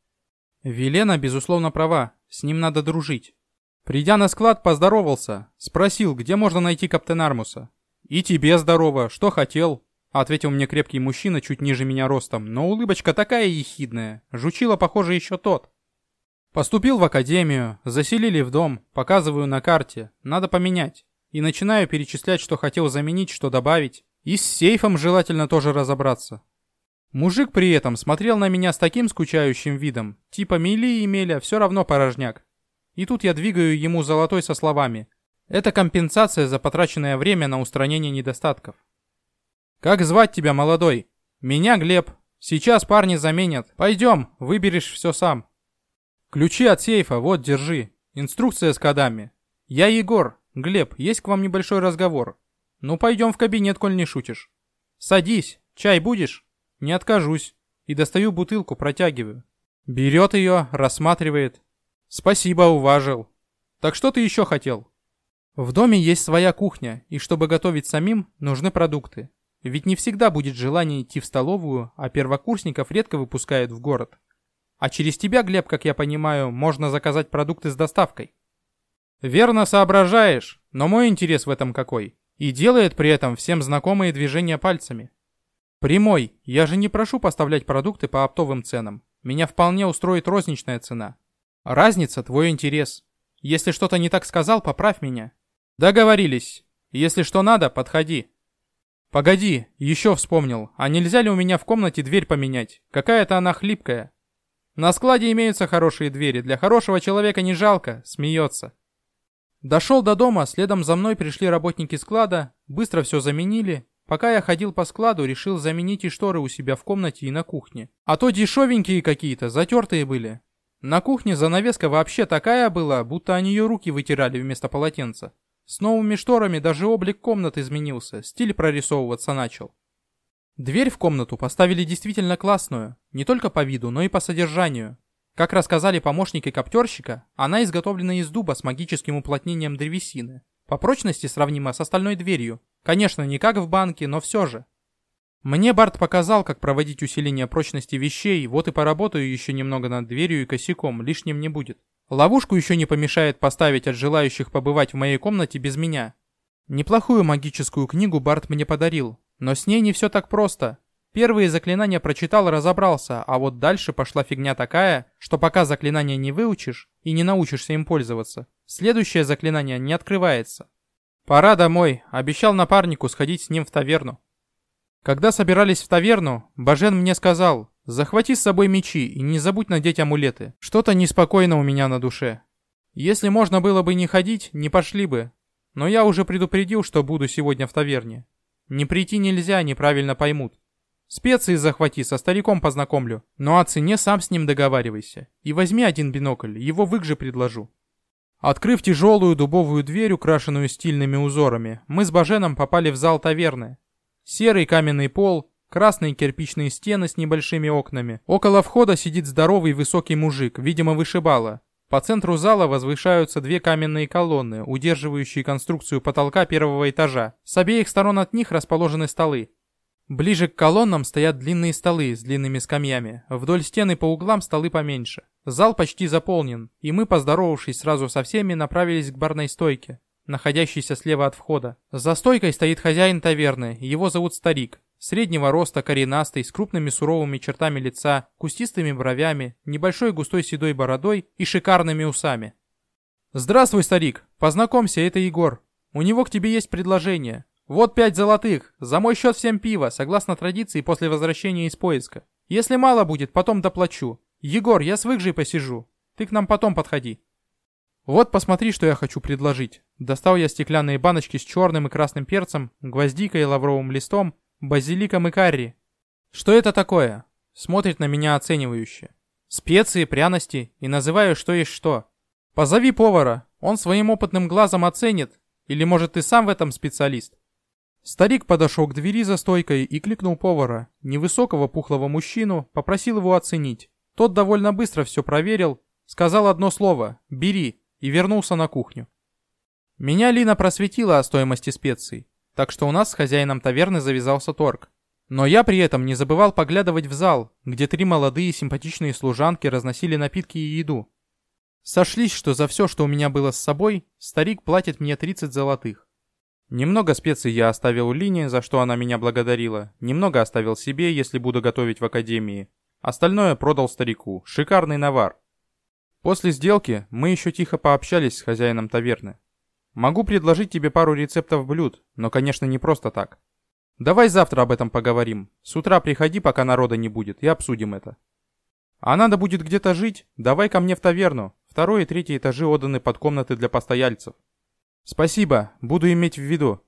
Велена, безусловно, права. С ним надо дружить. Придя на склад, поздоровался. Спросил, где можно найти каптен Армуса. «И тебе здорово. Что хотел?» Ответил мне крепкий мужчина, чуть ниже меня ростом, но улыбочка такая ехидная. Жучила, похоже, еще тот. Поступил в академию, заселили в дом, показываю на карте, надо поменять. И начинаю перечислять, что хотел заменить, что добавить. И с сейфом желательно тоже разобраться. Мужик при этом смотрел на меня с таким скучающим видом, типа мели и меля, все равно порожняк. И тут я двигаю ему золотой со словами. Это компенсация за потраченное время на устранение недостатков. «Как звать тебя, молодой?» «Меня Глеб. Сейчас парни заменят. Пойдем, выберешь все сам». «Ключи от сейфа, вот, держи. Инструкция с кодами. Я Егор. Глеб, есть к вам небольшой разговор. Ну, пойдем в кабинет, коль не шутишь. Садись. Чай будешь?» Не откажусь. И достаю бутылку, протягиваю. Берет ее, рассматривает. Спасибо, уважил. Так что ты еще хотел? В доме есть своя кухня, и чтобы готовить самим, нужны продукты. Ведь не всегда будет желание идти в столовую, а первокурсников редко выпускают в город. А через тебя, Глеб, как я понимаю, можно заказать продукты с доставкой. Верно соображаешь, но мой интерес в этом какой? И делает при этом всем знакомые движения пальцами. Прямой. Я же не прошу поставлять продукты по оптовым ценам. Меня вполне устроит розничная цена. Разница – твой интерес. Если что-то не так сказал, поправь меня. Договорились. Если что надо, подходи. Погоди, еще вспомнил. А нельзя ли у меня в комнате дверь поменять? Какая-то она хлипкая. На складе имеются хорошие двери. Для хорошего человека не жалко. Смеется. Дошел до дома, следом за мной пришли работники склада, быстро все заменили, Пока я ходил по складу, решил заменить и шторы у себя в комнате и на кухне. А то дешевенькие какие-то, затертые были. На кухне занавеска вообще такая была, будто они ее руки вытирали вместо полотенца. С новыми шторами даже облик комнаты изменился, стиль прорисовываться начал. Дверь в комнату поставили действительно классную, не только по виду, но и по содержанию. Как рассказали помощники коптерщика, она изготовлена из дуба с магическим уплотнением древесины. По прочности сравнима с остальной дверью, Конечно, не как в банке, но все же. Мне Барт показал, как проводить усиление прочности вещей, вот и поработаю еще немного над дверью и косяком, лишним не будет. Ловушку еще не помешает поставить от желающих побывать в моей комнате без меня. Неплохую магическую книгу Барт мне подарил, но с ней не все так просто. Первые заклинания прочитал и разобрался, а вот дальше пошла фигня такая, что пока заклинание не выучишь и не научишься им пользоваться, следующее заклинание не открывается. Пора домой, обещал напарнику сходить с ним в таверну. Когда собирались в таверну, Бажен мне сказал, захвати с собой мечи и не забудь надеть амулеты. Что-то неспокойно у меня на душе. Если можно было бы не ходить, не пошли бы. Но я уже предупредил, что буду сегодня в таверне. Не прийти нельзя, неправильно поймут. Специи захвати, со стариком познакомлю. Но о цене сам с ним договаривайся. И возьми один бинокль, его вык же предложу. Открыв тяжелую дубовую дверь, украшенную стильными узорами, мы с Баженом попали в зал таверны. Серый каменный пол, красные кирпичные стены с небольшими окнами. Около входа сидит здоровый высокий мужик, видимо вышибала. По центру зала возвышаются две каменные колонны, удерживающие конструкцию потолка первого этажа. С обеих сторон от них расположены столы. Ближе к колоннам стоят длинные столы с длинными скамьями. Вдоль стены по углам столы поменьше. Зал почти заполнен, и мы, поздоровавшись сразу со всеми, направились к барной стойке, находящейся слева от входа. За стойкой стоит хозяин таверны, его зовут Старик. Среднего роста, коренастый, с крупными суровыми чертами лица, кустистыми бровями, небольшой густой седой бородой и шикарными усами. «Здравствуй, старик! Познакомься, это Егор. У него к тебе есть предложение. Вот пять золотых, за мой счет всем пиво, согласно традиции после возвращения из поиска. Если мало будет, потом доплачу. Егор, я с выгжей посижу. Ты к нам потом подходи». «Вот посмотри, что я хочу предложить». Достал я стеклянные баночки с черным и красным перцем, гвоздикой и лавровым листом, базиликом и карри. «Что это такое?» Смотрит на меня оценивающе. Специи, пряности и называю, что есть что. Позови повара, он своим опытным глазом оценит. Или, может, ты сам в этом специалист?» Старик подошел к двери за стойкой и кликнул повара, невысокого пухлого мужчину, попросил его оценить. Тот довольно быстро все проверил, сказал одно слово «бери» и вернулся на кухню. Меня Лина просветила о стоимости специй, так что у нас с хозяином таверны завязался торг. Но я при этом не забывал поглядывать в зал, где три молодые симпатичные служанки разносили напитки и еду. Сошлись, что за все, что у меня было с собой, старик платит мне 30 золотых. Немного специй я оставил Лине, за что она меня благодарила. Немного оставил себе, если буду готовить в академии. Остальное продал старику. Шикарный навар. После сделки мы еще тихо пообщались с хозяином таверны. Могу предложить тебе пару рецептов блюд, но, конечно, не просто так. Давай завтра об этом поговорим. С утра приходи, пока народа не будет, и обсудим это. А надо будет где-то жить, давай ко мне в таверну. Второй и третий этажи отданы под комнаты для постояльцев. Спасибо, буду иметь в виду.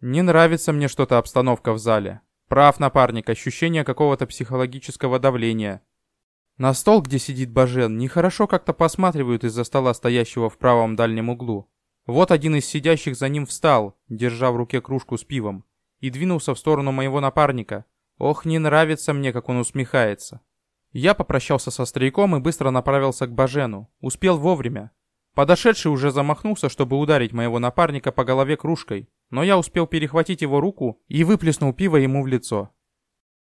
Не нравится мне что-то обстановка в зале. Прав напарник, ощущение какого-то психологического давления. На стол, где сидит Бажен, нехорошо как-то посматривают из-за стола, стоящего в правом дальнем углу. Вот один из сидящих за ним встал, держа в руке кружку с пивом, и двинулся в сторону моего напарника. Ох, не нравится мне, как он усмехается. Я попрощался со стариком и быстро направился к Бажену. Успел вовремя. Подошедший уже замахнулся, чтобы ударить моего напарника по голове кружкой, но я успел перехватить его руку и выплеснул пиво ему в лицо.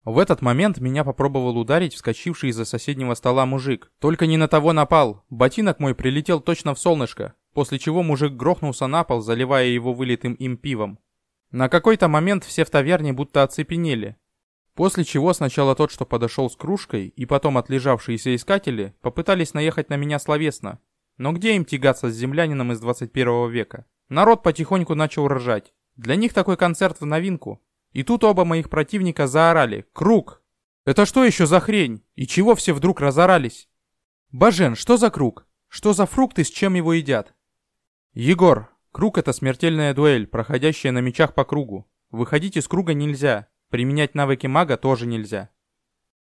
В этот момент меня попробовал ударить вскочивший из-за соседнего стола мужик. Только не на того напал. Ботинок мой прилетел точно в солнышко, после чего мужик грохнулся на пол, заливая его вылитым им пивом. На какой-то момент все в таверне будто оцепенели, После чего сначала тот, что подошел с кружкой, и потом отлежавшиеся искатели, попытались наехать на меня словесно. Но где им тягаться с землянином из 21 века? Народ потихоньку начал ржать. Для них такой концерт в новинку. И тут оба моих противника заорали «Круг!» «Это что еще за хрень? И чего все вдруг разорались?» «Бажен, что за круг? Что за фрукты, с чем его едят?» «Егор, круг — это смертельная дуэль, проходящая на мечах по кругу. Выходить из круга нельзя, Применять навыки мага тоже нельзя.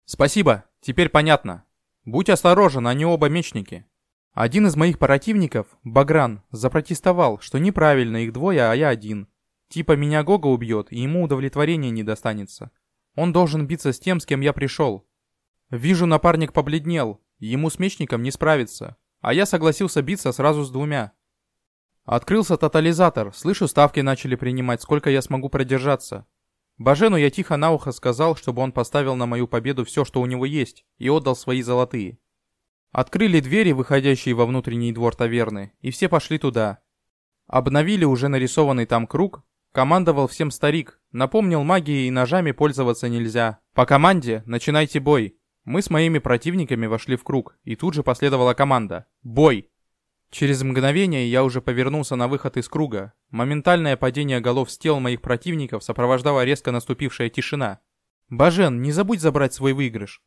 Спасибо, теперь понятно. Будь осторожен, они оба мечники. Один из моих противников, Багран, запротестовал, что неправильно их двое, а я один. Типа меня Гога убьет, и ему удовлетворения не достанется. Он должен биться с тем, с кем я пришел. Вижу, напарник побледнел, ему с мечником не справиться. А я согласился биться сразу с двумя. Открылся тотализатор, слышу, ставки начали принимать, сколько я смогу продержаться. Бажену я тихо на ухо сказал, чтобы он поставил на мою победу все, что у него есть, и отдал свои золотые. Открыли двери, выходящие во внутренний двор таверны, и все пошли туда. Обновили уже нарисованный там круг, командовал всем старик, напомнил магией и ножами пользоваться нельзя. По команде начинайте бой. Мы с моими противниками вошли в круг, и тут же последовала команда «Бой!». Через мгновение я уже повернулся на выход из круга. Моментальное падение голов с тел моих противников сопровождала резко наступившая тишина. «Бажен, не забудь забрать свой выигрыш».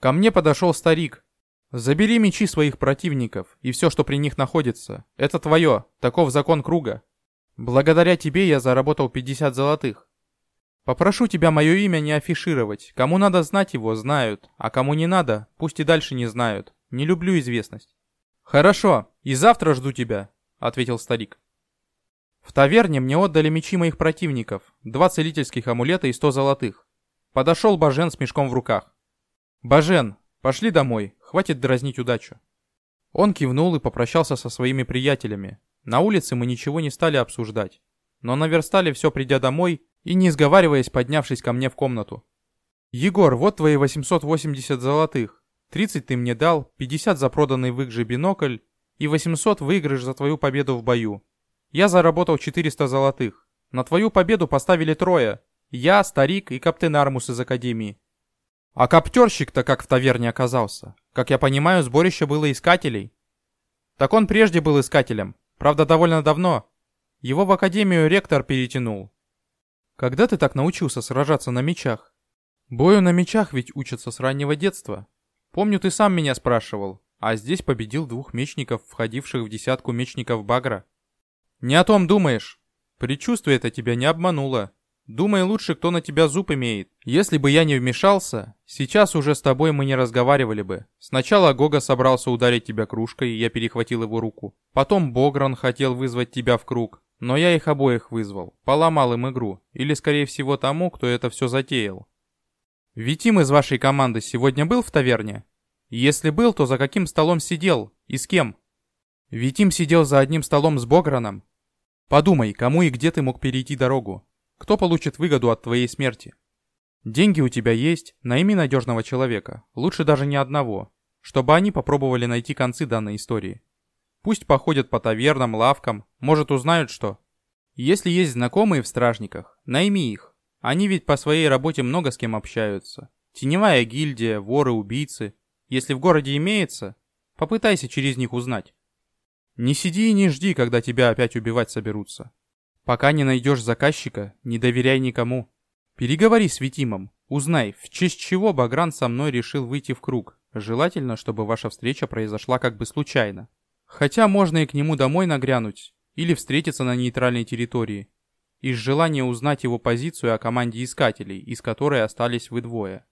Ко мне подошел старик. «Забери мечи своих противников и все, что при них находится. Это твое, таков закон круга. Благодаря тебе я заработал 50 золотых. Попрошу тебя мое имя не афишировать. Кому надо знать его, знают, а кому не надо, пусть и дальше не знают. Не люблю известность». «Хорошо, и завтра жду тебя», — ответил старик. В таверне мне отдали мечи моих противников, два целительских амулета и сто золотых. Подошел Бажен с мешком в руках. «Бажен, пошли домой, хватит дразнить удачу». Он кивнул и попрощался со своими приятелями. На улице мы ничего не стали обсуждать. Но наверстали все, придя домой и, не сговариваясь, поднявшись ко мне в комнату. «Егор, вот твои 880 золотых. 30 ты мне дал, 50 за проданный в их бинокль и 800 выигрыш за твою победу в бою. Я заработал 400 золотых. На твою победу поставили трое. Я, старик и каптен Армус из Академии. А коптерщик-то как в таверне оказался? Как я понимаю, сборище было искателей. Так он прежде был искателем. Правда, довольно давно. Его в академию ректор перетянул. Когда ты так научился сражаться на мечах? Бою на мечах ведь учатся с раннего детства. Помню, ты сам меня спрашивал, а здесь победил двух мечников, входивших в десятку мечников Багра. Не о том думаешь. Предчувствие это тебя не обмануло. Думай лучше, кто на тебя зуб имеет. Если бы я не вмешался, сейчас уже с тобой мы не разговаривали бы. Сначала Гога собрался ударить тебя кружкой, я перехватил его руку. Потом Богран хотел вызвать тебя в круг, но я их обоих вызвал. Поломал им игру. Или, скорее всего, тому, кто это все затеял. Витим из вашей команды сегодня был в таверне? Если был, то за каким столом сидел? И с кем? Витим сидел за одним столом с Бограном. Подумай, кому и где ты мог перейти дорогу. Кто получит выгоду от твоей смерти? Деньги у тебя есть, найми надежного человека, лучше даже не одного, чтобы они попробовали найти концы данной истории. Пусть походят по тавернам, лавкам, может узнают что. Если есть знакомые в стражниках, найми их. Они ведь по своей работе много с кем общаются. Теневая гильдия, воры, убийцы. Если в городе имеется, попытайся через них узнать. Не сиди и не жди, когда тебя опять убивать соберутся. Пока не найдешь заказчика, не доверяй никому. Переговори с Витимом, узнай, в честь чего Багран со мной решил выйти в круг. Желательно, чтобы ваша встреча произошла как бы случайно. Хотя можно и к нему домой нагрянуть, или встретиться на нейтральной территории. Из желания узнать его позицию о команде искателей, из которой остались вы двое.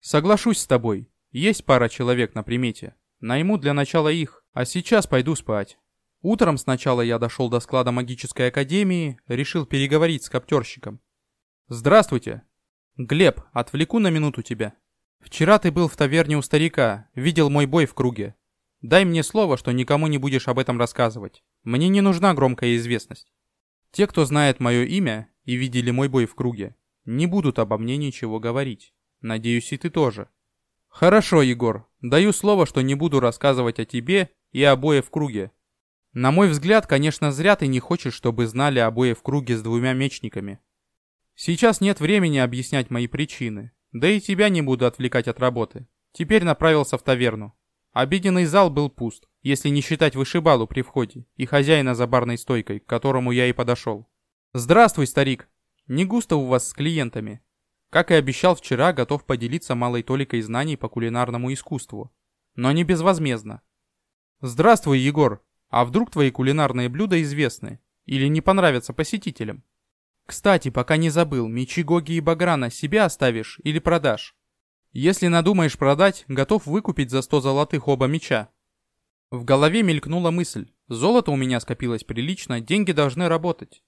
Соглашусь с тобой, есть пара человек на примете. Найму для начала их, а сейчас пойду спать. Утром сначала я дошел до склада магической академии, решил переговорить с коптерщиком. «Здравствуйте!» «Глеб, отвлеку на минуту тебя. Вчера ты был в таверне у старика, видел мой бой в круге. Дай мне слово, что никому не будешь об этом рассказывать. Мне не нужна громкая известность. Те, кто знает мое имя и видели мой бой в круге, не будут обо мне ничего говорить. Надеюсь, и ты тоже. Хорошо, Егор. Даю слово, что не буду рассказывать о тебе и о бое в круге, на мой взгляд, конечно, зря ты не хочешь, чтобы знали обои в круге с двумя мечниками. Сейчас нет времени объяснять мои причины, да и тебя не буду отвлекать от работы. Теперь направился в таверну. Обеденный зал был пуст, если не считать вышибалу при входе и хозяина за барной стойкой, к которому я и подошел. «Здравствуй, старик! Не густо у вас с клиентами. Как и обещал вчера, готов поделиться малой толикой знаний по кулинарному искусству. Но не безвозмездно. Здравствуй, Егор! А вдруг твои кулинарные блюда известны? Или не понравятся посетителям? Кстати, пока не забыл, мечи Гоги и Баграна себе оставишь или продашь? Если надумаешь продать, готов выкупить за 100 золотых оба меча. В голове мелькнула мысль. Золото у меня скопилось прилично, деньги должны работать.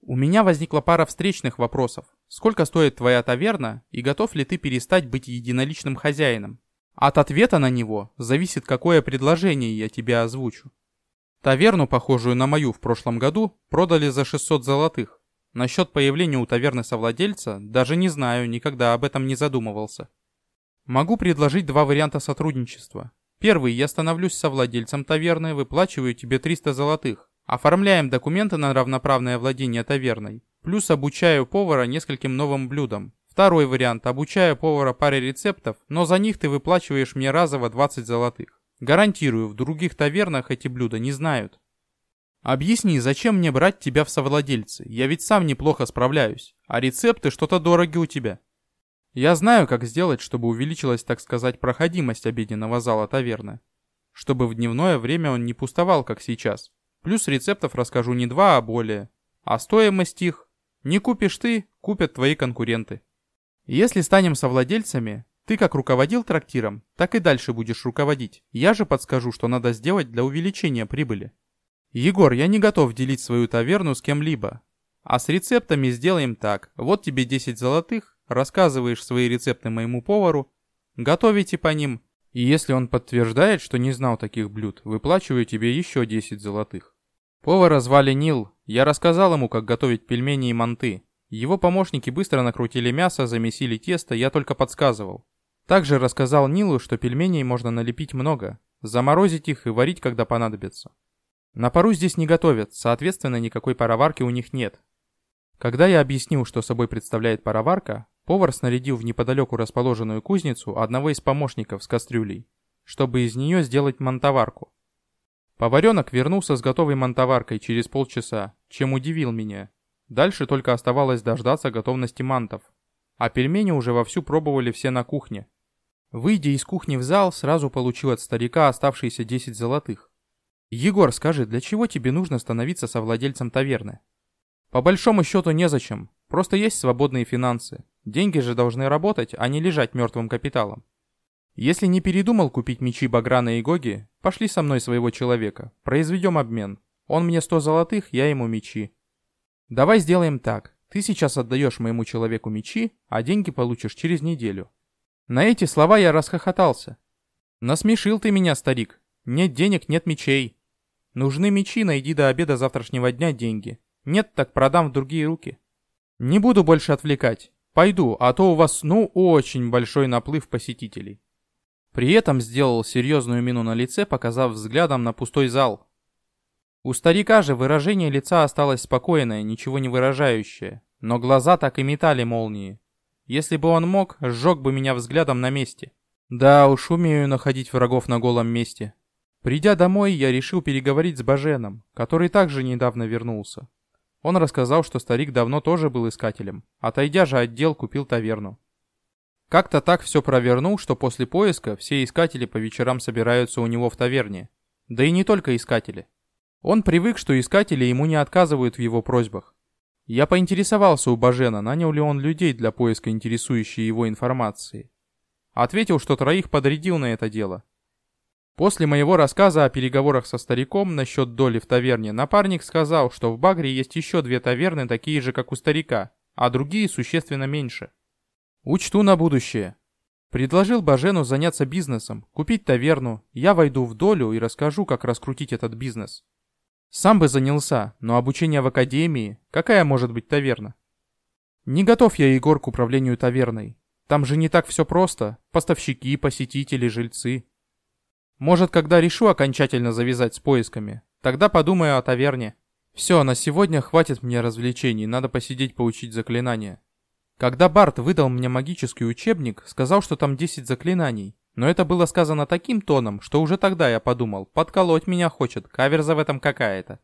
У меня возникла пара встречных вопросов. Сколько стоит твоя таверна и готов ли ты перестать быть единоличным хозяином? От ответа на него зависит, какое предложение я тебе озвучу. Таверну, похожую на мою в прошлом году, продали за 600 золотых. Насчет появления у таверны совладельца, даже не знаю, никогда об этом не задумывался. Могу предложить два варианта сотрудничества. Первый, я становлюсь совладельцем таверны, выплачиваю тебе 300 золотых. Оформляем документы на равноправное владение таверной. Плюс обучаю повара нескольким новым блюдам. Второй вариант, обучаю повара паре рецептов, но за них ты выплачиваешь мне разово 20 золотых. Гарантирую, в других тавернах эти блюда не знают. Объясни, зачем мне брать тебя в совладельцы? Я ведь сам неплохо справляюсь, а рецепты что-то дороги у тебя. Я знаю, как сделать, чтобы увеличилась, так сказать, проходимость обеденного зала таверны. Чтобы в дневное время он не пустовал, как сейчас. Плюс рецептов расскажу не два, а более. А стоимость их не купишь ты, купят твои конкуренты. Если станем совладельцами, ты как руководил трактиром, так и дальше будешь руководить. Я же подскажу, что надо сделать для увеличения прибыли. Егор, я не готов делить свою таверну с кем-либо. А с рецептами сделаем так. Вот тебе 10 золотых, рассказываешь свои рецепты моему повару, готовите по ним. И если он подтверждает, что не знал таких блюд, выплачиваю тебе еще 10 золотых. Повара звали Нил. Я рассказал ему, как готовить пельмени и манты. Его помощники быстро накрутили мясо, замесили тесто, я только подсказывал. Также рассказал Нилу, что пельменей можно налепить много, заморозить их и варить, когда понадобится. На пару здесь не готовят, соответственно, никакой пароварки у них нет. Когда я объяснил, что собой представляет пароварка, повар снарядил в неподалеку расположенную кузницу одного из помощников с кастрюлей, чтобы из нее сделать мантоварку. Поваренок вернулся с готовой мантоваркой через полчаса, чем удивил меня. Дальше только оставалось дождаться готовности мантов. А пельмени уже вовсю пробовали все на кухне. Выйдя из кухни в зал, сразу получил от старика оставшиеся 10 золотых. «Егор, скажи, для чего тебе нужно становиться совладельцем таверны?» «По большому счету незачем. Просто есть свободные финансы. Деньги же должны работать, а не лежать мертвым капиталом. Если не передумал купить мечи Баграна и Гоги, пошли со мной своего человека. Произведем обмен. Он мне 100 золотых, я ему мечи. Давай сделаем так. Ты сейчас отдаешь моему человеку мечи, а деньги получишь через неделю. На эти слова я расхохотался. Насмешил ты меня, старик. Нет денег, нет мечей. Нужны мечи, найди до обеда завтрашнего дня деньги. Нет, так продам в другие руки. Не буду больше отвлекать. Пойду, а то у вас, ну, очень большой наплыв посетителей. При этом сделал серьезную мину на лице, показав взглядом на пустой зал. У старика же выражение лица осталось спокойное, ничего не выражающее, но глаза так и метали молнии. Если бы он мог, сжег бы меня взглядом на месте. Да уж, умею находить врагов на голом месте. Придя домой, я решил переговорить с Баженом, который также недавно вернулся. Он рассказал, что старик давно тоже был искателем, отойдя же от дел, купил таверну. Как-то так все провернул, что после поиска все искатели по вечерам собираются у него в таверне. Да и не только искатели. Он привык, что искатели ему не отказывают в его просьбах. Я поинтересовался у Бажена, нанял ли он людей для поиска интересующей его информации. Ответил, что троих подрядил на это дело. После моего рассказа о переговорах со стариком насчет доли в таверне, напарник сказал, что в Багре есть еще две таверны, такие же, как у старика, а другие существенно меньше. Учту на будущее. Предложил Бажену заняться бизнесом, купить таверну, я войду в долю и расскажу, как раскрутить этот бизнес. Сам бы занялся, но обучение в академии, какая может быть таверна? Не готов я, Егор, к управлению таверной. Там же не так все просто, поставщики, посетители, жильцы. Может, когда решу окончательно завязать с поисками, тогда подумаю о таверне. Все, на сегодня хватит мне развлечений, надо посидеть поучить заклинания. Когда Барт выдал мне магический учебник, сказал, что там 10 заклинаний. Но это было сказано таким тоном, что уже тогда я подумал, подколоть меня хочет, каверза в этом какая-то.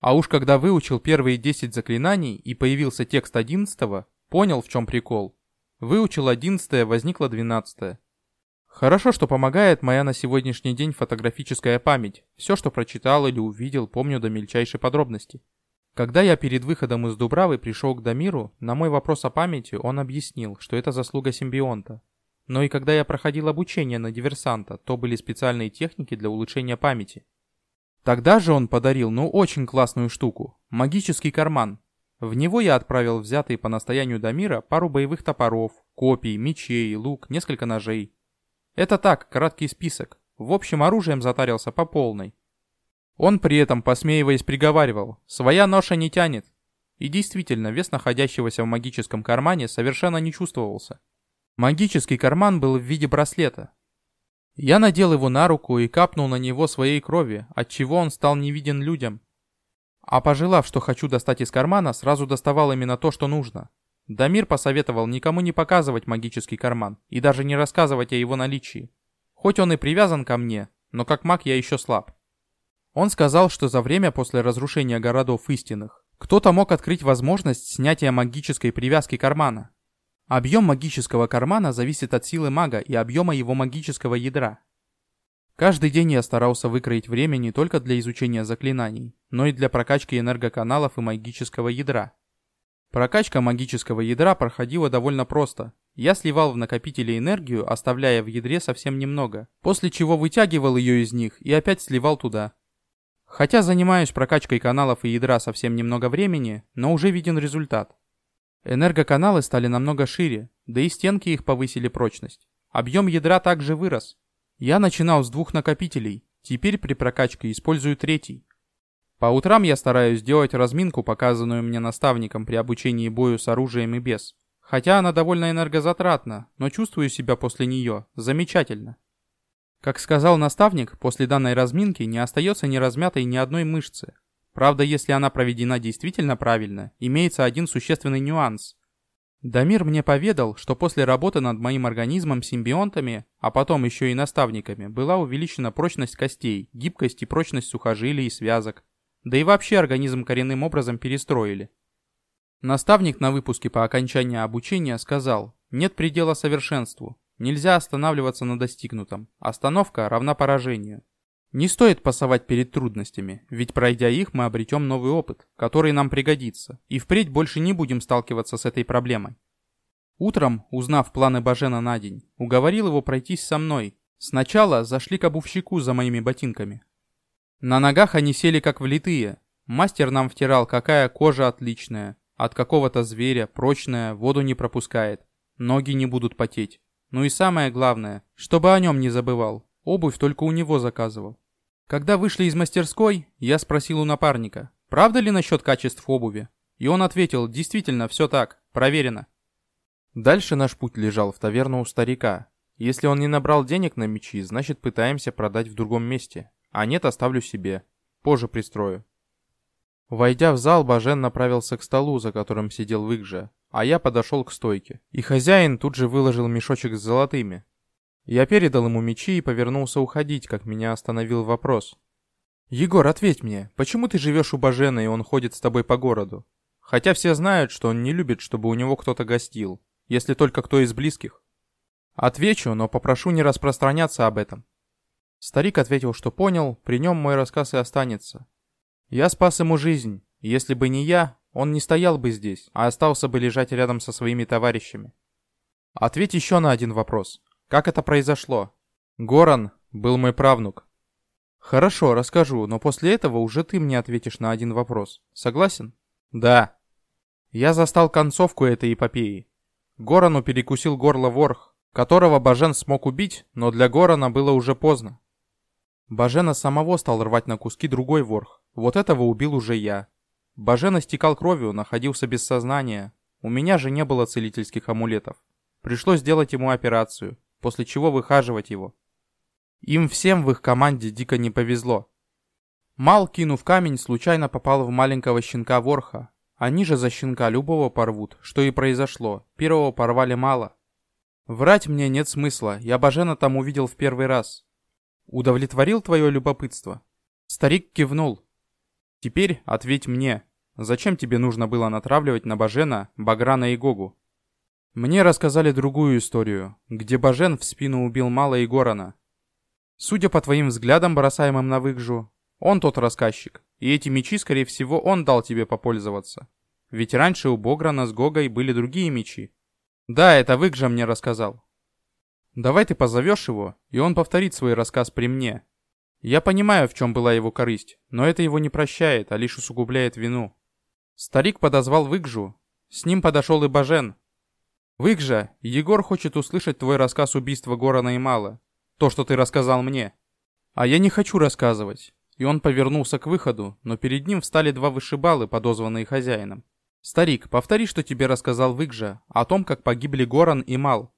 А уж когда выучил первые 10 заклинаний и появился текст 11 понял, в чем прикол. Выучил 11 возникло 12 Хорошо, что помогает моя на сегодняшний день фотографическая память. Все, что прочитал или увидел, помню до мельчайшей подробности. Когда я перед выходом из Дубравы пришел к Дамиру, на мой вопрос о памяти он объяснил, что это заслуга симбионта. Но и когда я проходил обучение на диверсанта, то были специальные техники для улучшения памяти. Тогда же он подарил, ну, очень классную штуку – магический карман. В него я отправил взятые по настоянию Дамира пару боевых топоров, копий, мечей, лук, несколько ножей. Это так, краткий список. В общем, оружием затарился по полной. Он при этом, посмеиваясь, приговаривал, «Своя ноша не тянет». И действительно, вес находящегося в магическом кармане совершенно не чувствовался. Магический карман был в виде браслета. Я надел его на руку и капнул на него своей крови, отчего он стал невиден людям. А пожелав, что хочу достать из кармана, сразу доставал именно то, что нужно. Дамир посоветовал никому не показывать магический карман и даже не рассказывать о его наличии. Хоть он и привязан ко мне, но как маг я еще слаб. Он сказал, что за время после разрушения городов истинных кто-то мог открыть возможность снятия магической привязки кармана. Объем магического кармана зависит от силы мага и объема его магического ядра. Каждый день я старался выкроить время не только для изучения заклинаний, но и для прокачки энергоканалов и магического ядра. Прокачка магического ядра проходила довольно просто. Я сливал в накопители энергию, оставляя в ядре совсем немного, после чего вытягивал ее из них и опять сливал туда. Хотя занимаюсь прокачкой каналов и ядра совсем немного времени, но уже виден результат. Энергоканалы стали намного шире, да и стенки их повысили прочность. Объем ядра также вырос. Я начинал с двух накопителей, теперь при прокачке использую третий. По утрам я стараюсь делать разминку, показанную мне наставником при обучении бою с оружием и без. Хотя она довольно энергозатратна, но чувствую себя после нее замечательно. Как сказал наставник, после данной разминки не остается ни размятой ни одной мышцы. Правда, если она проведена действительно правильно, имеется один существенный нюанс. Дамир мне поведал, что после работы над моим организмом симбионтами, а потом еще и наставниками, была увеличена прочность костей, гибкость и прочность сухожилий и связок. Да и вообще организм коренным образом перестроили. Наставник на выпуске по окончании обучения сказал, нет предела совершенству, нельзя останавливаться на достигнутом, остановка равна поражению. Не стоит пасовать перед трудностями, ведь пройдя их, мы обретем новый опыт, который нам пригодится, и впредь больше не будем сталкиваться с этой проблемой. Утром, узнав планы Бажена на день, уговорил его пройтись со мной. Сначала зашли к обувщику за моими ботинками. На ногах они сели как влитые. Мастер нам втирал, какая кожа отличная, от какого-то зверя, прочная, воду не пропускает, ноги не будут потеть. Ну и самое главное, чтобы о нем не забывал, обувь только у него заказывал. Когда вышли из мастерской, я спросил у напарника, правда ли насчет качеств обуви? И он ответил, действительно, все так, проверено. Дальше наш путь лежал в таверну у старика. Если он не набрал денег на мечи, значит пытаемся продать в другом месте. А нет, оставлю себе. Позже пристрою. Войдя в зал, Бажен направился к столу, за которым сидел Выкжа, а я подошел к стойке. И хозяин тут же выложил мешочек с золотыми, я передал ему мечи и повернулся уходить, как меня остановил вопрос. «Егор, ответь мне, почему ты живешь у Бажена и он ходит с тобой по городу? Хотя все знают, что он не любит, чтобы у него кто-то гостил, если только кто из близких». «Отвечу, но попрошу не распространяться об этом». Старик ответил, что понял, при нем мой рассказ и останется. Я спас ему жизнь, если бы не я, он не стоял бы здесь, а остался бы лежать рядом со своими товарищами. Ответь еще на один вопрос. Как это произошло? Горан был мой правнук. Хорошо, расскажу, но после этого уже ты мне ответишь на один вопрос. Согласен? Да. Я застал концовку этой эпопеи. Горану перекусил горло ворх, которого Бажен смог убить, но для Горана было уже поздно. Бажена самого стал рвать на куски другой ворх. Вот этого убил уже я. Бажена стекал кровью, находился без сознания. У меня же не было целительских амулетов. Пришлось сделать ему операцию после чего выхаживать его. Им всем в их команде дико не повезло. Мал, кинув камень, случайно попал в маленького щенка Ворха. Они же за щенка любого порвут, что и произошло. Первого порвали мало. Врать мне нет смысла, я Бажена там увидел в первый раз. Удовлетворил твое любопытство? Старик кивнул. Теперь ответь мне, зачем тебе нужно было натравливать на Бажена, Баграна и Гогу? Мне рассказали другую историю, где Бажен в спину убил Мала и Горана. Судя по твоим взглядам, бросаемым на Выгжу, он тот рассказчик, и эти мечи, скорее всего, он дал тебе попользоваться. Ведь раньше у Бограна с Гогой были другие мечи. Да, это Выгжа мне рассказал. Давай ты позовешь его, и он повторит свой рассказ при мне. Я понимаю, в чем была его корысть, но это его не прощает, а лишь усугубляет вину. Старик подозвал Выгжу. С ним подошел и Бажен, Выкжа, Егор хочет услышать твой рассказ убийства Горана и Мала. То, что ты рассказал мне. А я не хочу рассказывать. И он повернулся к выходу, но перед ним встали два вышибалы, подозванные хозяином. «Старик, повтори, что тебе рассказал Выкжа, о том, как погибли Горан и Мал».